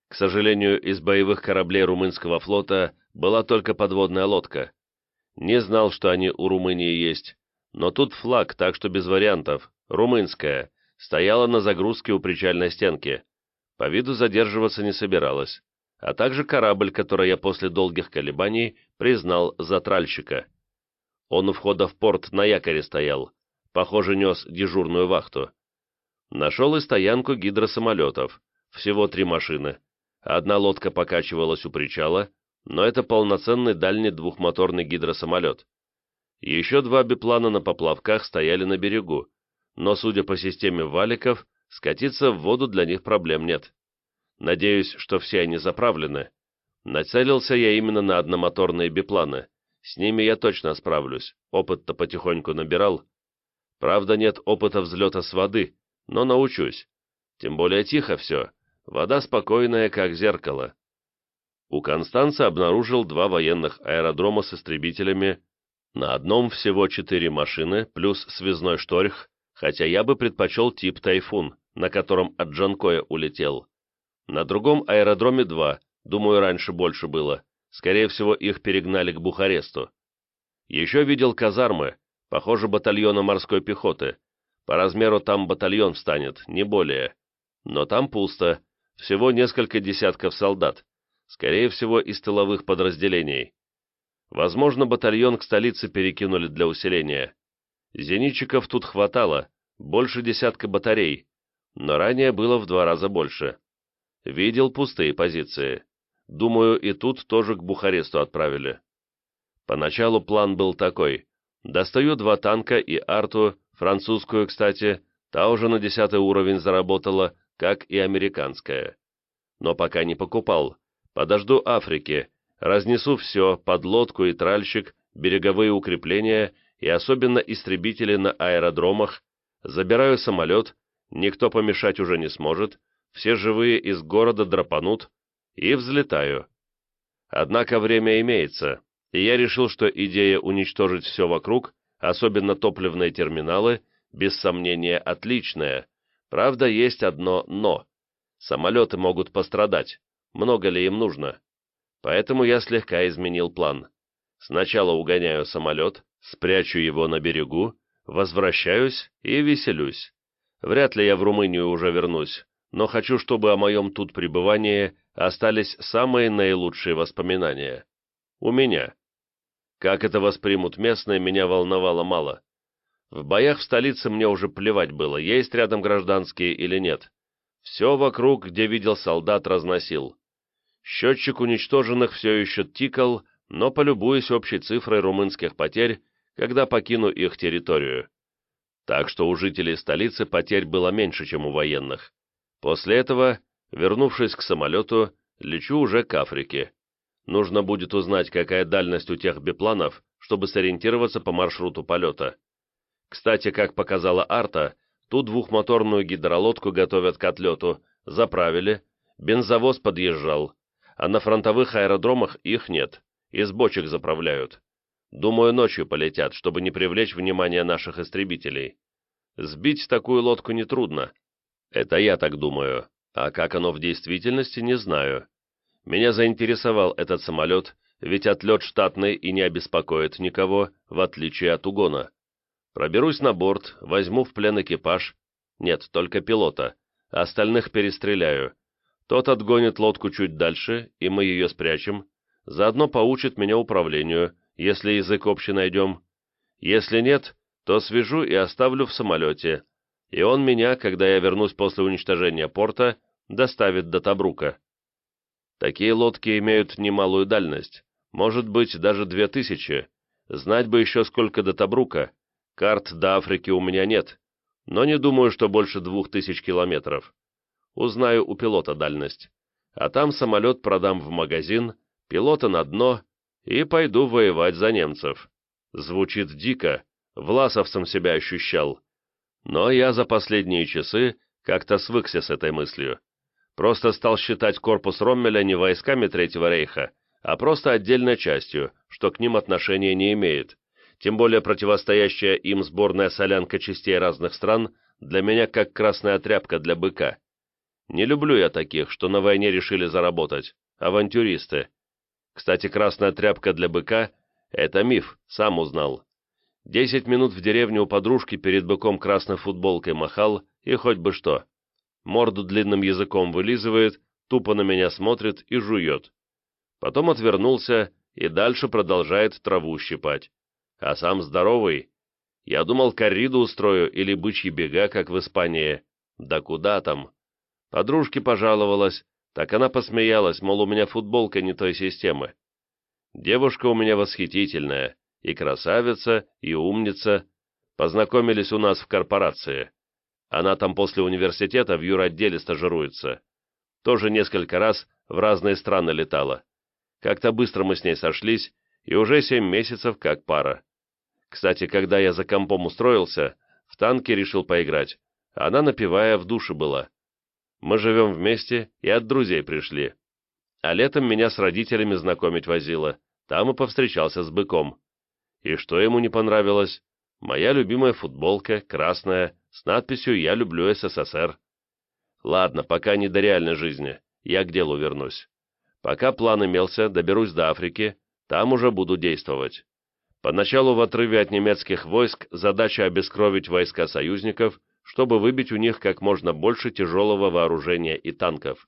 К сожалению, из боевых кораблей румынского флота была только подводная лодка. Не знал, что они у Румынии есть. Но тут флаг, так что без вариантов. Румынская. Стояла на загрузке у причальной стенки. По виду задерживаться не собиралась. А также корабль, который я после долгих колебаний признал за тральщика. Он у входа в порт на якоре стоял. Похоже, нес дежурную вахту. Нашел и стоянку гидросамолетов. Всего три машины. Одна лодка покачивалась у причала, но это полноценный дальний двухмоторный гидросамолет. Еще два биплана на поплавках стояли на берегу, но, судя по системе валиков, скатиться в воду для них проблем нет. Надеюсь, что все они заправлены. Нацелился я именно на одномоторные бипланы. С ними я точно справлюсь, опыт-то потихоньку набирал. Правда, нет опыта взлета с воды, но научусь. Тем более тихо все, вода спокойная, как зеркало. У Констанца обнаружил два военных аэродрома с истребителями, на одном всего четыре машины, плюс связной шторх, хотя я бы предпочел тип «Тайфун», на котором от Джанкоя улетел. На другом аэродроме два, думаю, раньше больше было. Скорее всего, их перегнали к Бухаресту. Еще видел казармы, похоже, батальона морской пехоты. По размеру там батальон встанет, не более. Но там пусто, всего несколько десятков солдат, скорее всего, из тыловых подразделений. Возможно, батальон к столице перекинули для усиления. Зенитчиков тут хватало, больше десятка батарей, но ранее было в два раза больше. Видел пустые позиции. Думаю, и тут тоже к Бухаресту отправили. Поначалу план был такой. Достаю два танка и арту, французскую, кстати, та уже на десятый уровень заработала, как и американская. Но пока не покупал. Подожду Африки, разнесу все, подлодку и тральщик, береговые укрепления и особенно истребители на аэродромах, забираю самолет, никто помешать уже не сможет, все живые из города драпанут, и взлетаю. Однако время имеется, и я решил, что идея уничтожить все вокруг, особенно топливные терминалы, без сомнения отличная. Правда, есть одно «но». Самолеты могут пострадать, много ли им нужно. Поэтому я слегка изменил план. Сначала угоняю самолет, спрячу его на берегу, возвращаюсь и веселюсь. Вряд ли я в Румынию уже вернусь, но хочу, чтобы о моем тут пребывании остались самые наилучшие воспоминания. У меня. Как это воспримут местные, меня волновало мало. В боях в столице мне уже плевать было, есть рядом гражданские или нет. Все вокруг, где видел солдат, разносил. Счетчик уничтоженных все еще тикал, но полюбуюсь общей цифрой румынских потерь, когда покину их территорию. Так что у жителей столицы потерь было меньше, чем у военных. После этого, вернувшись к самолету, лечу уже к Африке. Нужно будет узнать, какая дальность у тех бипланов, чтобы сориентироваться по маршруту полета. Кстати, как показала Арта, ту двухмоторную гидролодку готовят к отлету, заправили, бензовоз подъезжал, а на фронтовых аэродромах их нет, из бочек заправляют. Думаю, ночью полетят, чтобы не привлечь внимание наших истребителей. Сбить такую лодку нетрудно, это я так думаю, а как оно в действительности, не знаю. Меня заинтересовал этот самолет, ведь отлет штатный и не обеспокоит никого, в отличие от угона. Проберусь на борт, возьму в плен экипаж. Нет, только пилота. Остальных перестреляю. Тот отгонит лодку чуть дальше, и мы ее спрячем. Заодно поучит меня управлению, если язык общий найдем. Если нет, то свяжу и оставлю в самолете, и он меня, когда я вернусь после уничтожения порта, доставит до Табрука. Такие лодки имеют немалую дальность, может быть, даже две тысячи. Знать бы еще сколько до Табрука. Карт до Африки у меня нет, но не думаю, что больше двух тысяч километров. Узнаю у пилота дальность. А там самолет продам в магазин, пилота на дно и пойду воевать за немцев. Звучит дико, власовцем себя ощущал. Но я за последние часы как-то свыкся с этой мыслью. Просто стал считать корпус Роммеля не войсками Третьего Рейха, а просто отдельной частью, что к ним отношения не имеет. Тем более противостоящая им сборная солянка частей разных стран для меня как красная тряпка для быка. Не люблю я таких, что на войне решили заработать. Авантюристы. Кстати, красная тряпка для быка Это миф, сам узнал. Десять минут в деревне у подружки перед быком красной футболкой махал, и хоть бы что. Морду длинным языком вылизывает, тупо на меня смотрит и жует. Потом отвернулся и дальше продолжает траву щипать. А сам здоровый. Я думал, корриду устрою или бычьи бега, как в Испании. Да куда там? Подружке пожаловалась, так она посмеялась, мол, у меня футболка не той системы. Девушка у меня восхитительная, и красавица, и умница. Познакомились у нас в корпорации. Она там после университета в юротделе стажируется. Тоже несколько раз в разные страны летала. Как-то быстро мы с ней сошлись, и уже семь месяцев как пара. Кстати, когда я за компом устроился, в танке решил поиграть. Она, напивая, в душе была. Мы живем вместе и от друзей пришли. А летом меня с родителями знакомить возила. Там и повстречался с быком. И что ему не понравилось? Моя любимая футболка, красная, с надписью «Я люблю СССР». Ладно, пока не до реальной жизни, я к делу вернусь. Пока план имелся, доберусь до Африки, там уже буду действовать. Поначалу в отрыве от немецких войск задача обескровить войска союзников, чтобы выбить у них как можно больше тяжелого вооружения и танков.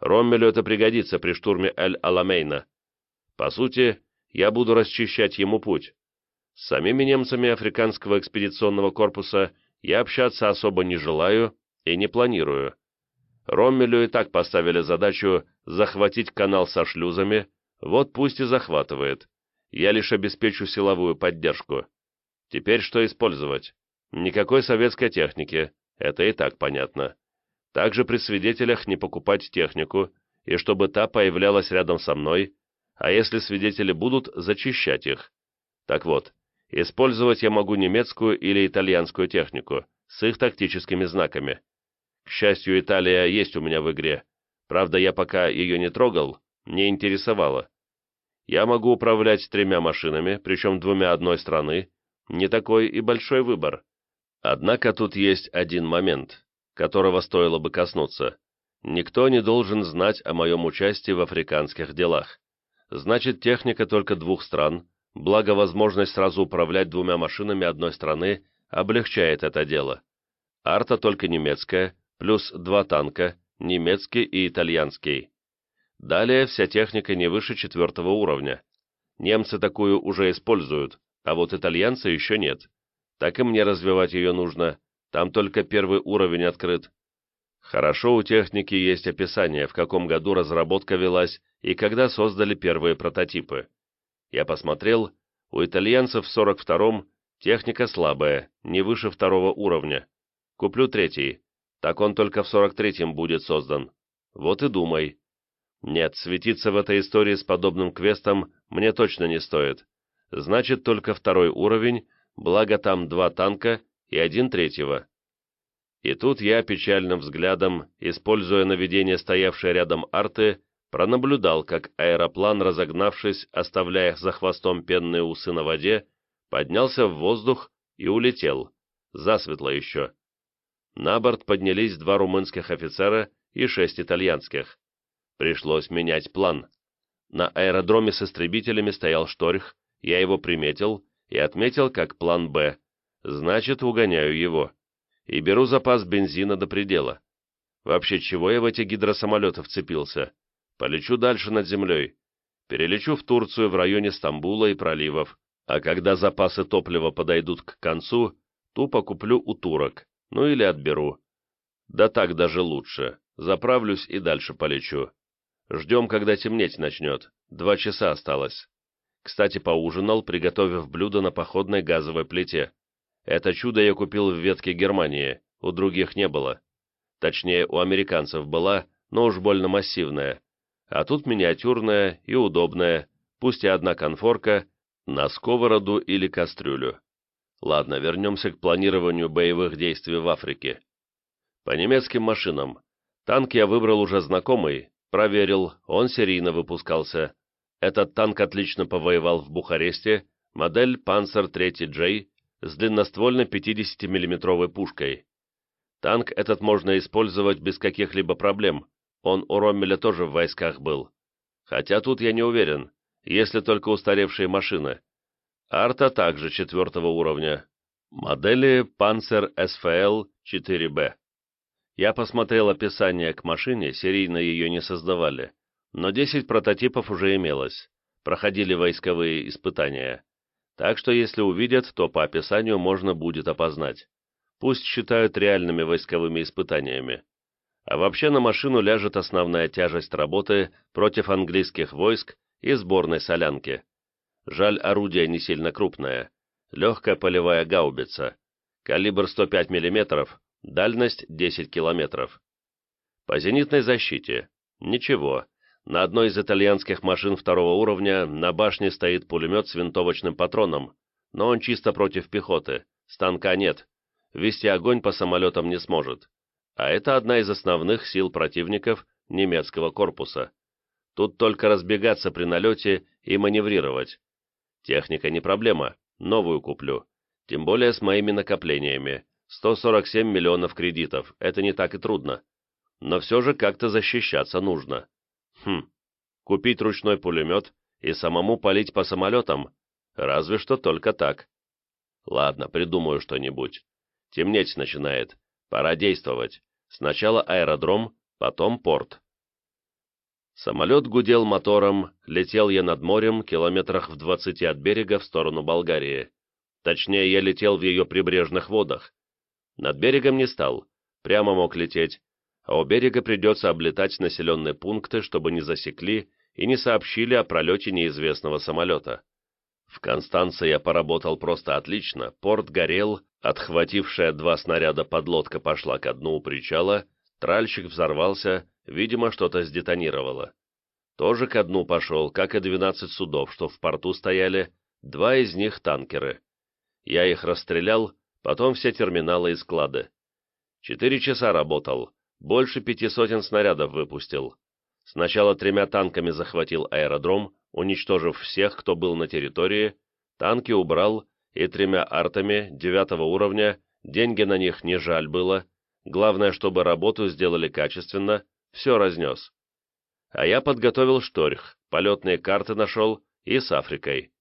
Роммелю это пригодится при штурме Эль-Аламейна. По сути, я буду расчищать ему путь. С самими немцами африканского экспедиционного корпуса я общаться особо не желаю и не планирую. Роммелю и так поставили задачу захватить канал со шлюзами, вот пусть и захватывает. Я лишь обеспечу силовую поддержку. Теперь что использовать? Никакой советской техники, это и так понятно. Также при свидетелях не покупать технику, и чтобы та появлялась рядом со мной, а если свидетели будут, зачищать их. Так вот, использовать я могу немецкую или итальянскую технику, с их тактическими знаками. К счастью, Италия есть у меня в игре. Правда, я пока ее не трогал, не интересовало. Я могу управлять тремя машинами, причем двумя одной страны. Не такой и большой выбор. Однако тут есть один момент, которого стоило бы коснуться. Никто не должен знать о моем участии в африканских делах. Значит, техника только двух стран, благо возможность сразу управлять двумя машинами одной страны облегчает это дело. Арта только немецкая, плюс два танка, немецкий и итальянский. Далее вся техника не выше четвертого уровня. Немцы такую уже используют, а вот итальянцы еще нет. Так и мне развивать ее нужно, там только первый уровень открыт. Хорошо у техники есть описание, в каком году разработка велась и когда создали первые прототипы. Я посмотрел, у итальянцев в 42-м техника слабая, не выше второго уровня. Куплю третий, так он только в 43-м будет создан. Вот и думай. Нет, светиться в этой истории с подобным квестом мне точно не стоит. Значит, только второй уровень, благо там два танка и один третьего. И тут я печальным взглядом, используя наведение стоявшей рядом арты, пронаблюдал, как аэроплан, разогнавшись, оставляя за хвостом пенные усы на воде, поднялся в воздух и улетел, засветло еще. На борт поднялись два румынских офицера и шесть итальянских. Пришлось менять план. На аэродроме с истребителями стоял шторх, я его приметил и отметил как план «Б», значит, угоняю его. И беру запас бензина до предела. Вообще, чего я в эти гидросамолеты вцепился? Полечу дальше над землей. Перелечу в Турцию в районе Стамбула и проливов, а когда запасы топлива подойдут к концу, тупо куплю у турок, ну или отберу. Да так даже лучше, заправлюсь и дальше полечу. Ждем, когда темнеть начнет. Два часа осталось. Кстати, поужинал, приготовив блюдо на походной газовой плите. Это чудо я купил в ветке Германии, у других не было. Точнее, у американцев была, но уж больно массивная. А тут миниатюрная и удобная, пусть и одна конфорка, на сковороду или кастрюлю. Ладно, вернемся к планированию боевых действий в Африке. По немецким машинам. Танк я выбрал уже знакомый, Проверил, он серийно выпускался. Этот танк отлично повоевал в Бухаресте, модель Panzer 3J с длинноствольной 50 миллиметровой пушкой. Танк этот можно использовать без каких-либо проблем, он у Роммеля тоже в войсках был. Хотя тут я не уверен, если только устаревшие машины. Арта также четвертого уровня. Модели Panzer SFL 4B. Я посмотрел описание к машине, серийно ее не создавали, но 10 прототипов уже имелось, проходили войсковые испытания. Так что если увидят, то по описанию можно будет опознать. Пусть считают реальными войсковыми испытаниями. А вообще на машину ляжет основная тяжесть работы против английских войск и сборной солянки. Жаль, орудие не сильно крупное. Легкая полевая гаубица. Калибр 105 мм, дальность 10 км. По зенитной защите. Ничего. На одной из итальянских машин второго уровня на башне стоит пулемет с винтовочным патроном, но он чисто против пехоты, станка нет, вести огонь по самолетам не сможет. А это одна из основных сил противников немецкого корпуса. Тут только разбегаться при налете и маневрировать. Техника не проблема, новую куплю. Тем более с моими накоплениями. 147 миллионов кредитов, это не так и трудно. Но все же как-то защищаться нужно. Хм, купить ручной пулемет и самому палить по самолетам? Разве что только так. Ладно, придумаю что-нибудь. Темнеть начинает. Пора действовать. Сначала аэродром, потом порт. Самолет гудел мотором, летел я над морем, километрах в двадцати от берега в сторону Болгарии. Точнее, я летел в ее прибрежных водах. Над берегом не стал, прямо мог лететь, а у берега придется облетать населенные пункты, чтобы не засекли и не сообщили о пролете неизвестного самолета. В Констанце я поработал просто отлично, порт горел, отхватившая два снаряда подлодка пошла ко дну у причала, тральщик взорвался, видимо, что-то сдетонировало. Тоже ко дну пошел, как и двенадцать судов, что в порту стояли, два из них танкеры. Я их расстрелял, потом все терминалы и склады. Четыре часа работал, больше пяти сотен снарядов выпустил. Сначала тремя танками захватил аэродром, уничтожив всех, кто был на территории, танки убрал, и тремя артами девятого уровня, деньги на них не жаль было, главное, чтобы работу сделали качественно, все разнес. А я подготовил шторх, полетные карты нашел и с Африкой.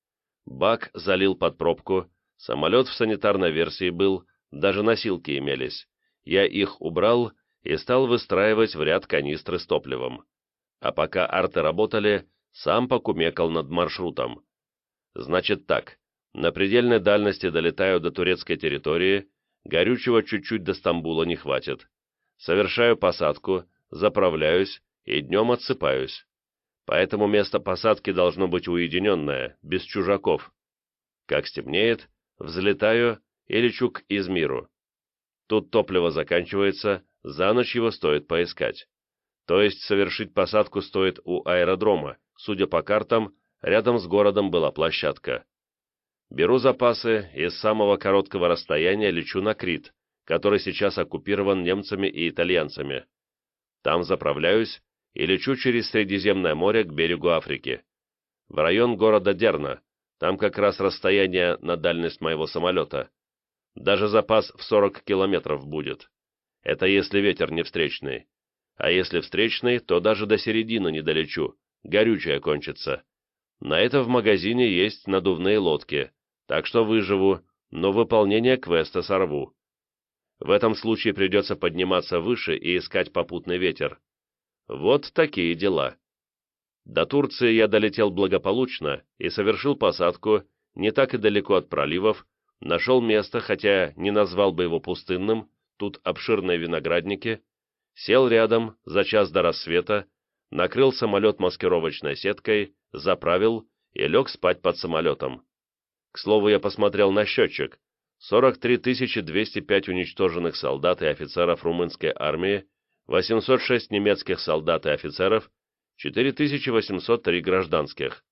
Бак залил под пробку, самолет в санитарной версии был, даже носилки имелись. Я их убрал и стал выстраивать в ряд канистры с топливом. А пока арты работали, сам покумекал над маршрутом. Значит так, на предельной дальности долетаю до турецкой территории, горючего чуть-чуть до Стамбула не хватит. Совершаю посадку, заправляюсь и днем отсыпаюсь. Поэтому место посадки должно быть уединенное, без чужаков. Как стемнеет, взлетаю и лечу к Измиру. Тут топливо заканчивается, за ночь его стоит поискать. То есть совершить посадку стоит у аэродрома, судя по картам, рядом с городом была площадка. Беру запасы и с самого короткого расстояния лечу на Крит, который сейчас оккупирован немцами и итальянцами. Там заправляюсь и лечу через Средиземное море к берегу Африки. В район города Дерна, там как раз расстояние на дальность моего самолета. Даже запас в 40 километров будет. Это если ветер не встречный. А если встречный, то даже до середины не долечу, горючее кончится. На это в магазине есть надувные лодки, так что выживу, но выполнение квеста сорву. В этом случае придется подниматься выше и искать попутный ветер. Вот такие дела. До Турции я долетел благополучно и совершил посадку не так и далеко от проливов, нашел место, хотя не назвал бы его пустынным, тут обширные виноградники, сел рядом за час до рассвета, накрыл самолет маскировочной сеткой, заправил и лег спать под самолетом. К слову, я посмотрел на счетчик. 43 205 уничтоженных солдат и офицеров румынской армии, 806 немецких солдат и офицеров, 4803 гражданских.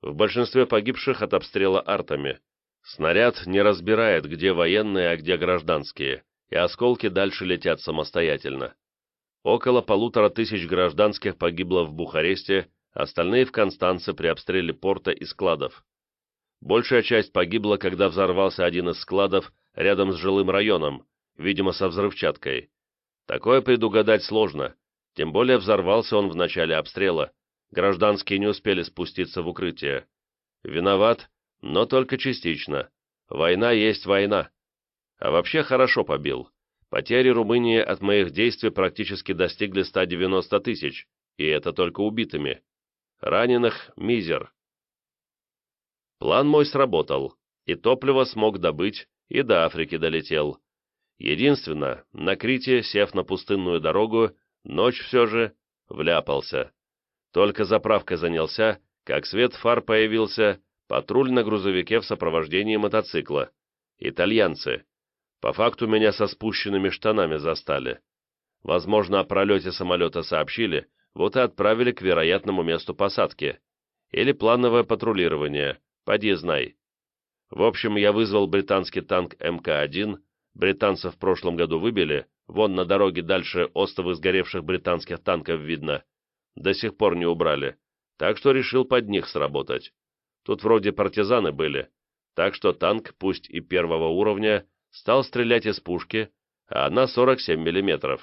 В большинстве погибших от обстрела артами. Снаряд не разбирает, где военные, а где гражданские и осколки дальше летят самостоятельно. Около полутора тысяч гражданских погибло в Бухаресте, остальные в Констанце при обстреле порта и складов. Большая часть погибла, когда взорвался один из складов рядом с жилым районом, видимо, со взрывчаткой. Такое предугадать сложно, тем более взорвался он в начале обстрела, гражданские не успели спуститься в укрытие. Виноват, но только частично. Война есть война. А вообще хорошо побил. Потери Румынии от моих действий практически достигли 190 тысяч, и это только убитыми. Раненых — мизер. План мой сработал, и топливо смог добыть, и до Африки долетел. Единственно, на Крите, сев на пустынную дорогу, ночь все же вляпался. Только заправкой занялся, как свет фар появился, патруль на грузовике в сопровождении мотоцикла. Итальянцы. По факту меня со спущенными штанами застали. Возможно, о пролете самолета сообщили, вот и отправили к вероятному месту посадки. Или плановое патрулирование, поди знай. В общем, я вызвал британский танк МК-1, британцев в прошлом году выбили, вон на дороге дальше остовы сгоревших британских танков видно, до сих пор не убрали, так что решил под них сработать. Тут вроде партизаны были, так что танк, пусть и первого уровня, стал стрелять из пушки, а она 47 мм.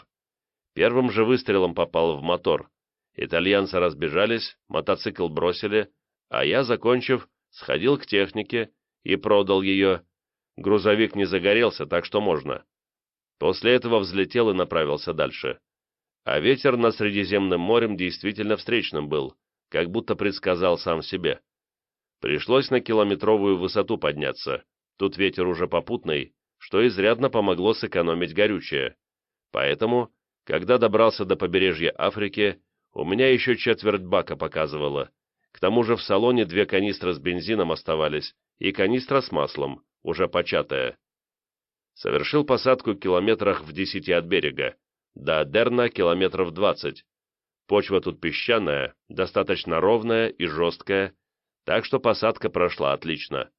Первым же выстрелом попал в мотор. Итальянцы разбежались, мотоцикл бросили, а я, закончив, сходил к технике и продал ее. Грузовик не загорелся, так что можно. После этого взлетел и направился дальше. А ветер над Средиземным морем действительно встречным был, как будто предсказал сам себе. Пришлось на километровую высоту подняться, тут ветер уже попутный, что изрядно помогло сэкономить горючее. Поэтому, когда добрался до побережья Африки, у меня еще четверть бака показывало. К тому же в салоне две канистры с бензином оставались и канистра с маслом, уже початая. Совершил посадку километрах в десяти от берега, до Дерна километров двадцать. Почва тут песчаная, достаточно ровная и жесткая, так что посадка прошла отлично.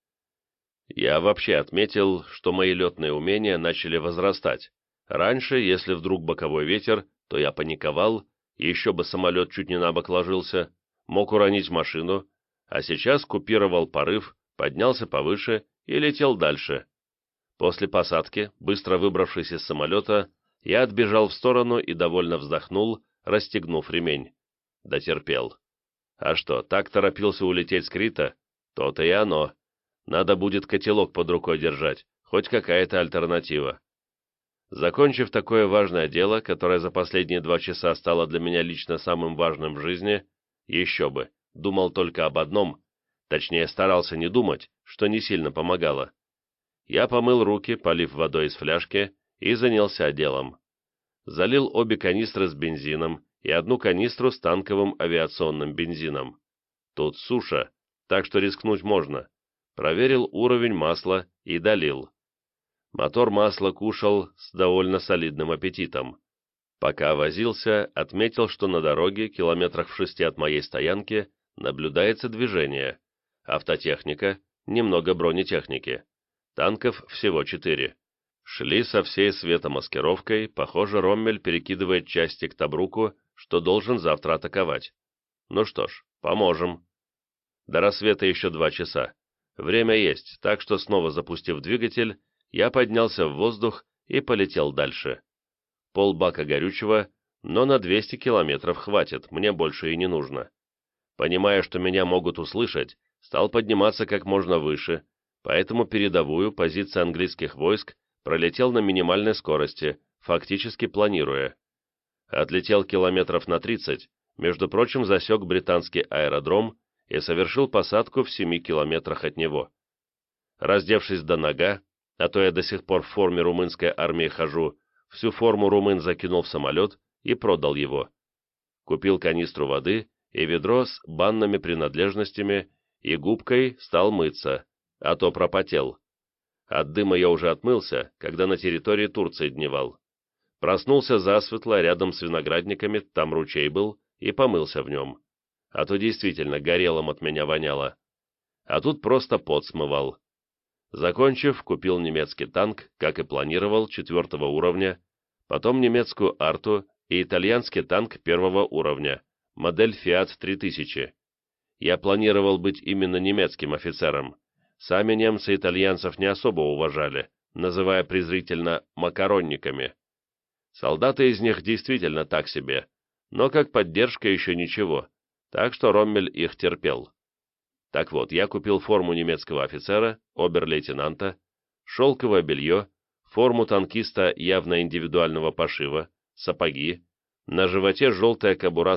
Я вообще отметил, что мои летные умения начали возрастать. Раньше, если вдруг боковой ветер, то я паниковал, еще бы самолет чуть не на бок ложился, мог уронить машину, а сейчас купировал порыв, поднялся повыше и летел дальше. После посадки, быстро выбравшись из самолета, я отбежал в сторону и довольно вздохнул, расстегнув ремень. Дотерпел. А что, так торопился улететь с Крита? То-то и оно. Надо будет котелок под рукой держать, хоть какая-то альтернатива. Закончив такое важное дело, которое за последние два часа стало для меня лично самым важным в жизни, еще бы, думал только об одном, точнее старался не думать, что не сильно помогало. Я помыл руки, полив водой из фляжки, и занялся делом. Залил обе канистры с бензином, и одну канистру с танковым авиационным бензином. Тут суша, так что рискнуть можно. Проверил уровень масла и долил. Мотор масла кушал с довольно солидным аппетитом. Пока возился, отметил, что на дороге, километрах в шести от моей стоянки, наблюдается движение. Автотехника, немного бронетехники. Танков всего четыре. Шли со всей светомаскировкой, похоже, Роммель перекидывает части к Табруку что должен завтра атаковать. Ну что ж, поможем. До рассвета еще два часа. Время есть, так что снова запустив двигатель, я поднялся в воздух и полетел дальше. Пол бака горючего, но на 200 километров хватит, мне больше и не нужно. Понимая, что меня могут услышать, стал подниматься как можно выше, поэтому передовую позицию английских войск пролетел на минимальной скорости, фактически планируя отлетел километров на 30, между прочим, засек британский аэродром и совершил посадку в 7 километрах от него. Раздевшись до нога, а то я до сих пор в форме румынской армии хожу, всю форму румын закинул в самолет и продал его. Купил канистру воды и ведро с банными принадлежностями и губкой стал мыться, а то пропотел. От дыма я уже отмылся, когда на территории Турции дневал. Проснулся засветло рядом с виноградниками, там ручей был, и помылся в нем. А то действительно горелым от меня воняло. А тут просто пот смывал. Закончив, купил немецкий танк, как и планировал, четвертого уровня, потом немецкую арту и итальянский танк первого уровня, модель Fiat 3000. Я планировал быть именно немецким офицером. Сами немцы итальянцев не особо уважали, называя презрительно «макаронниками». Солдаты из них действительно так себе, но как поддержка еще ничего, так что Роммель их терпел. Так вот, я купил форму немецкого офицера, обер-лейтенанта, шелковое белье, форму танкиста явно индивидуального пошива, сапоги, на животе желтая кобура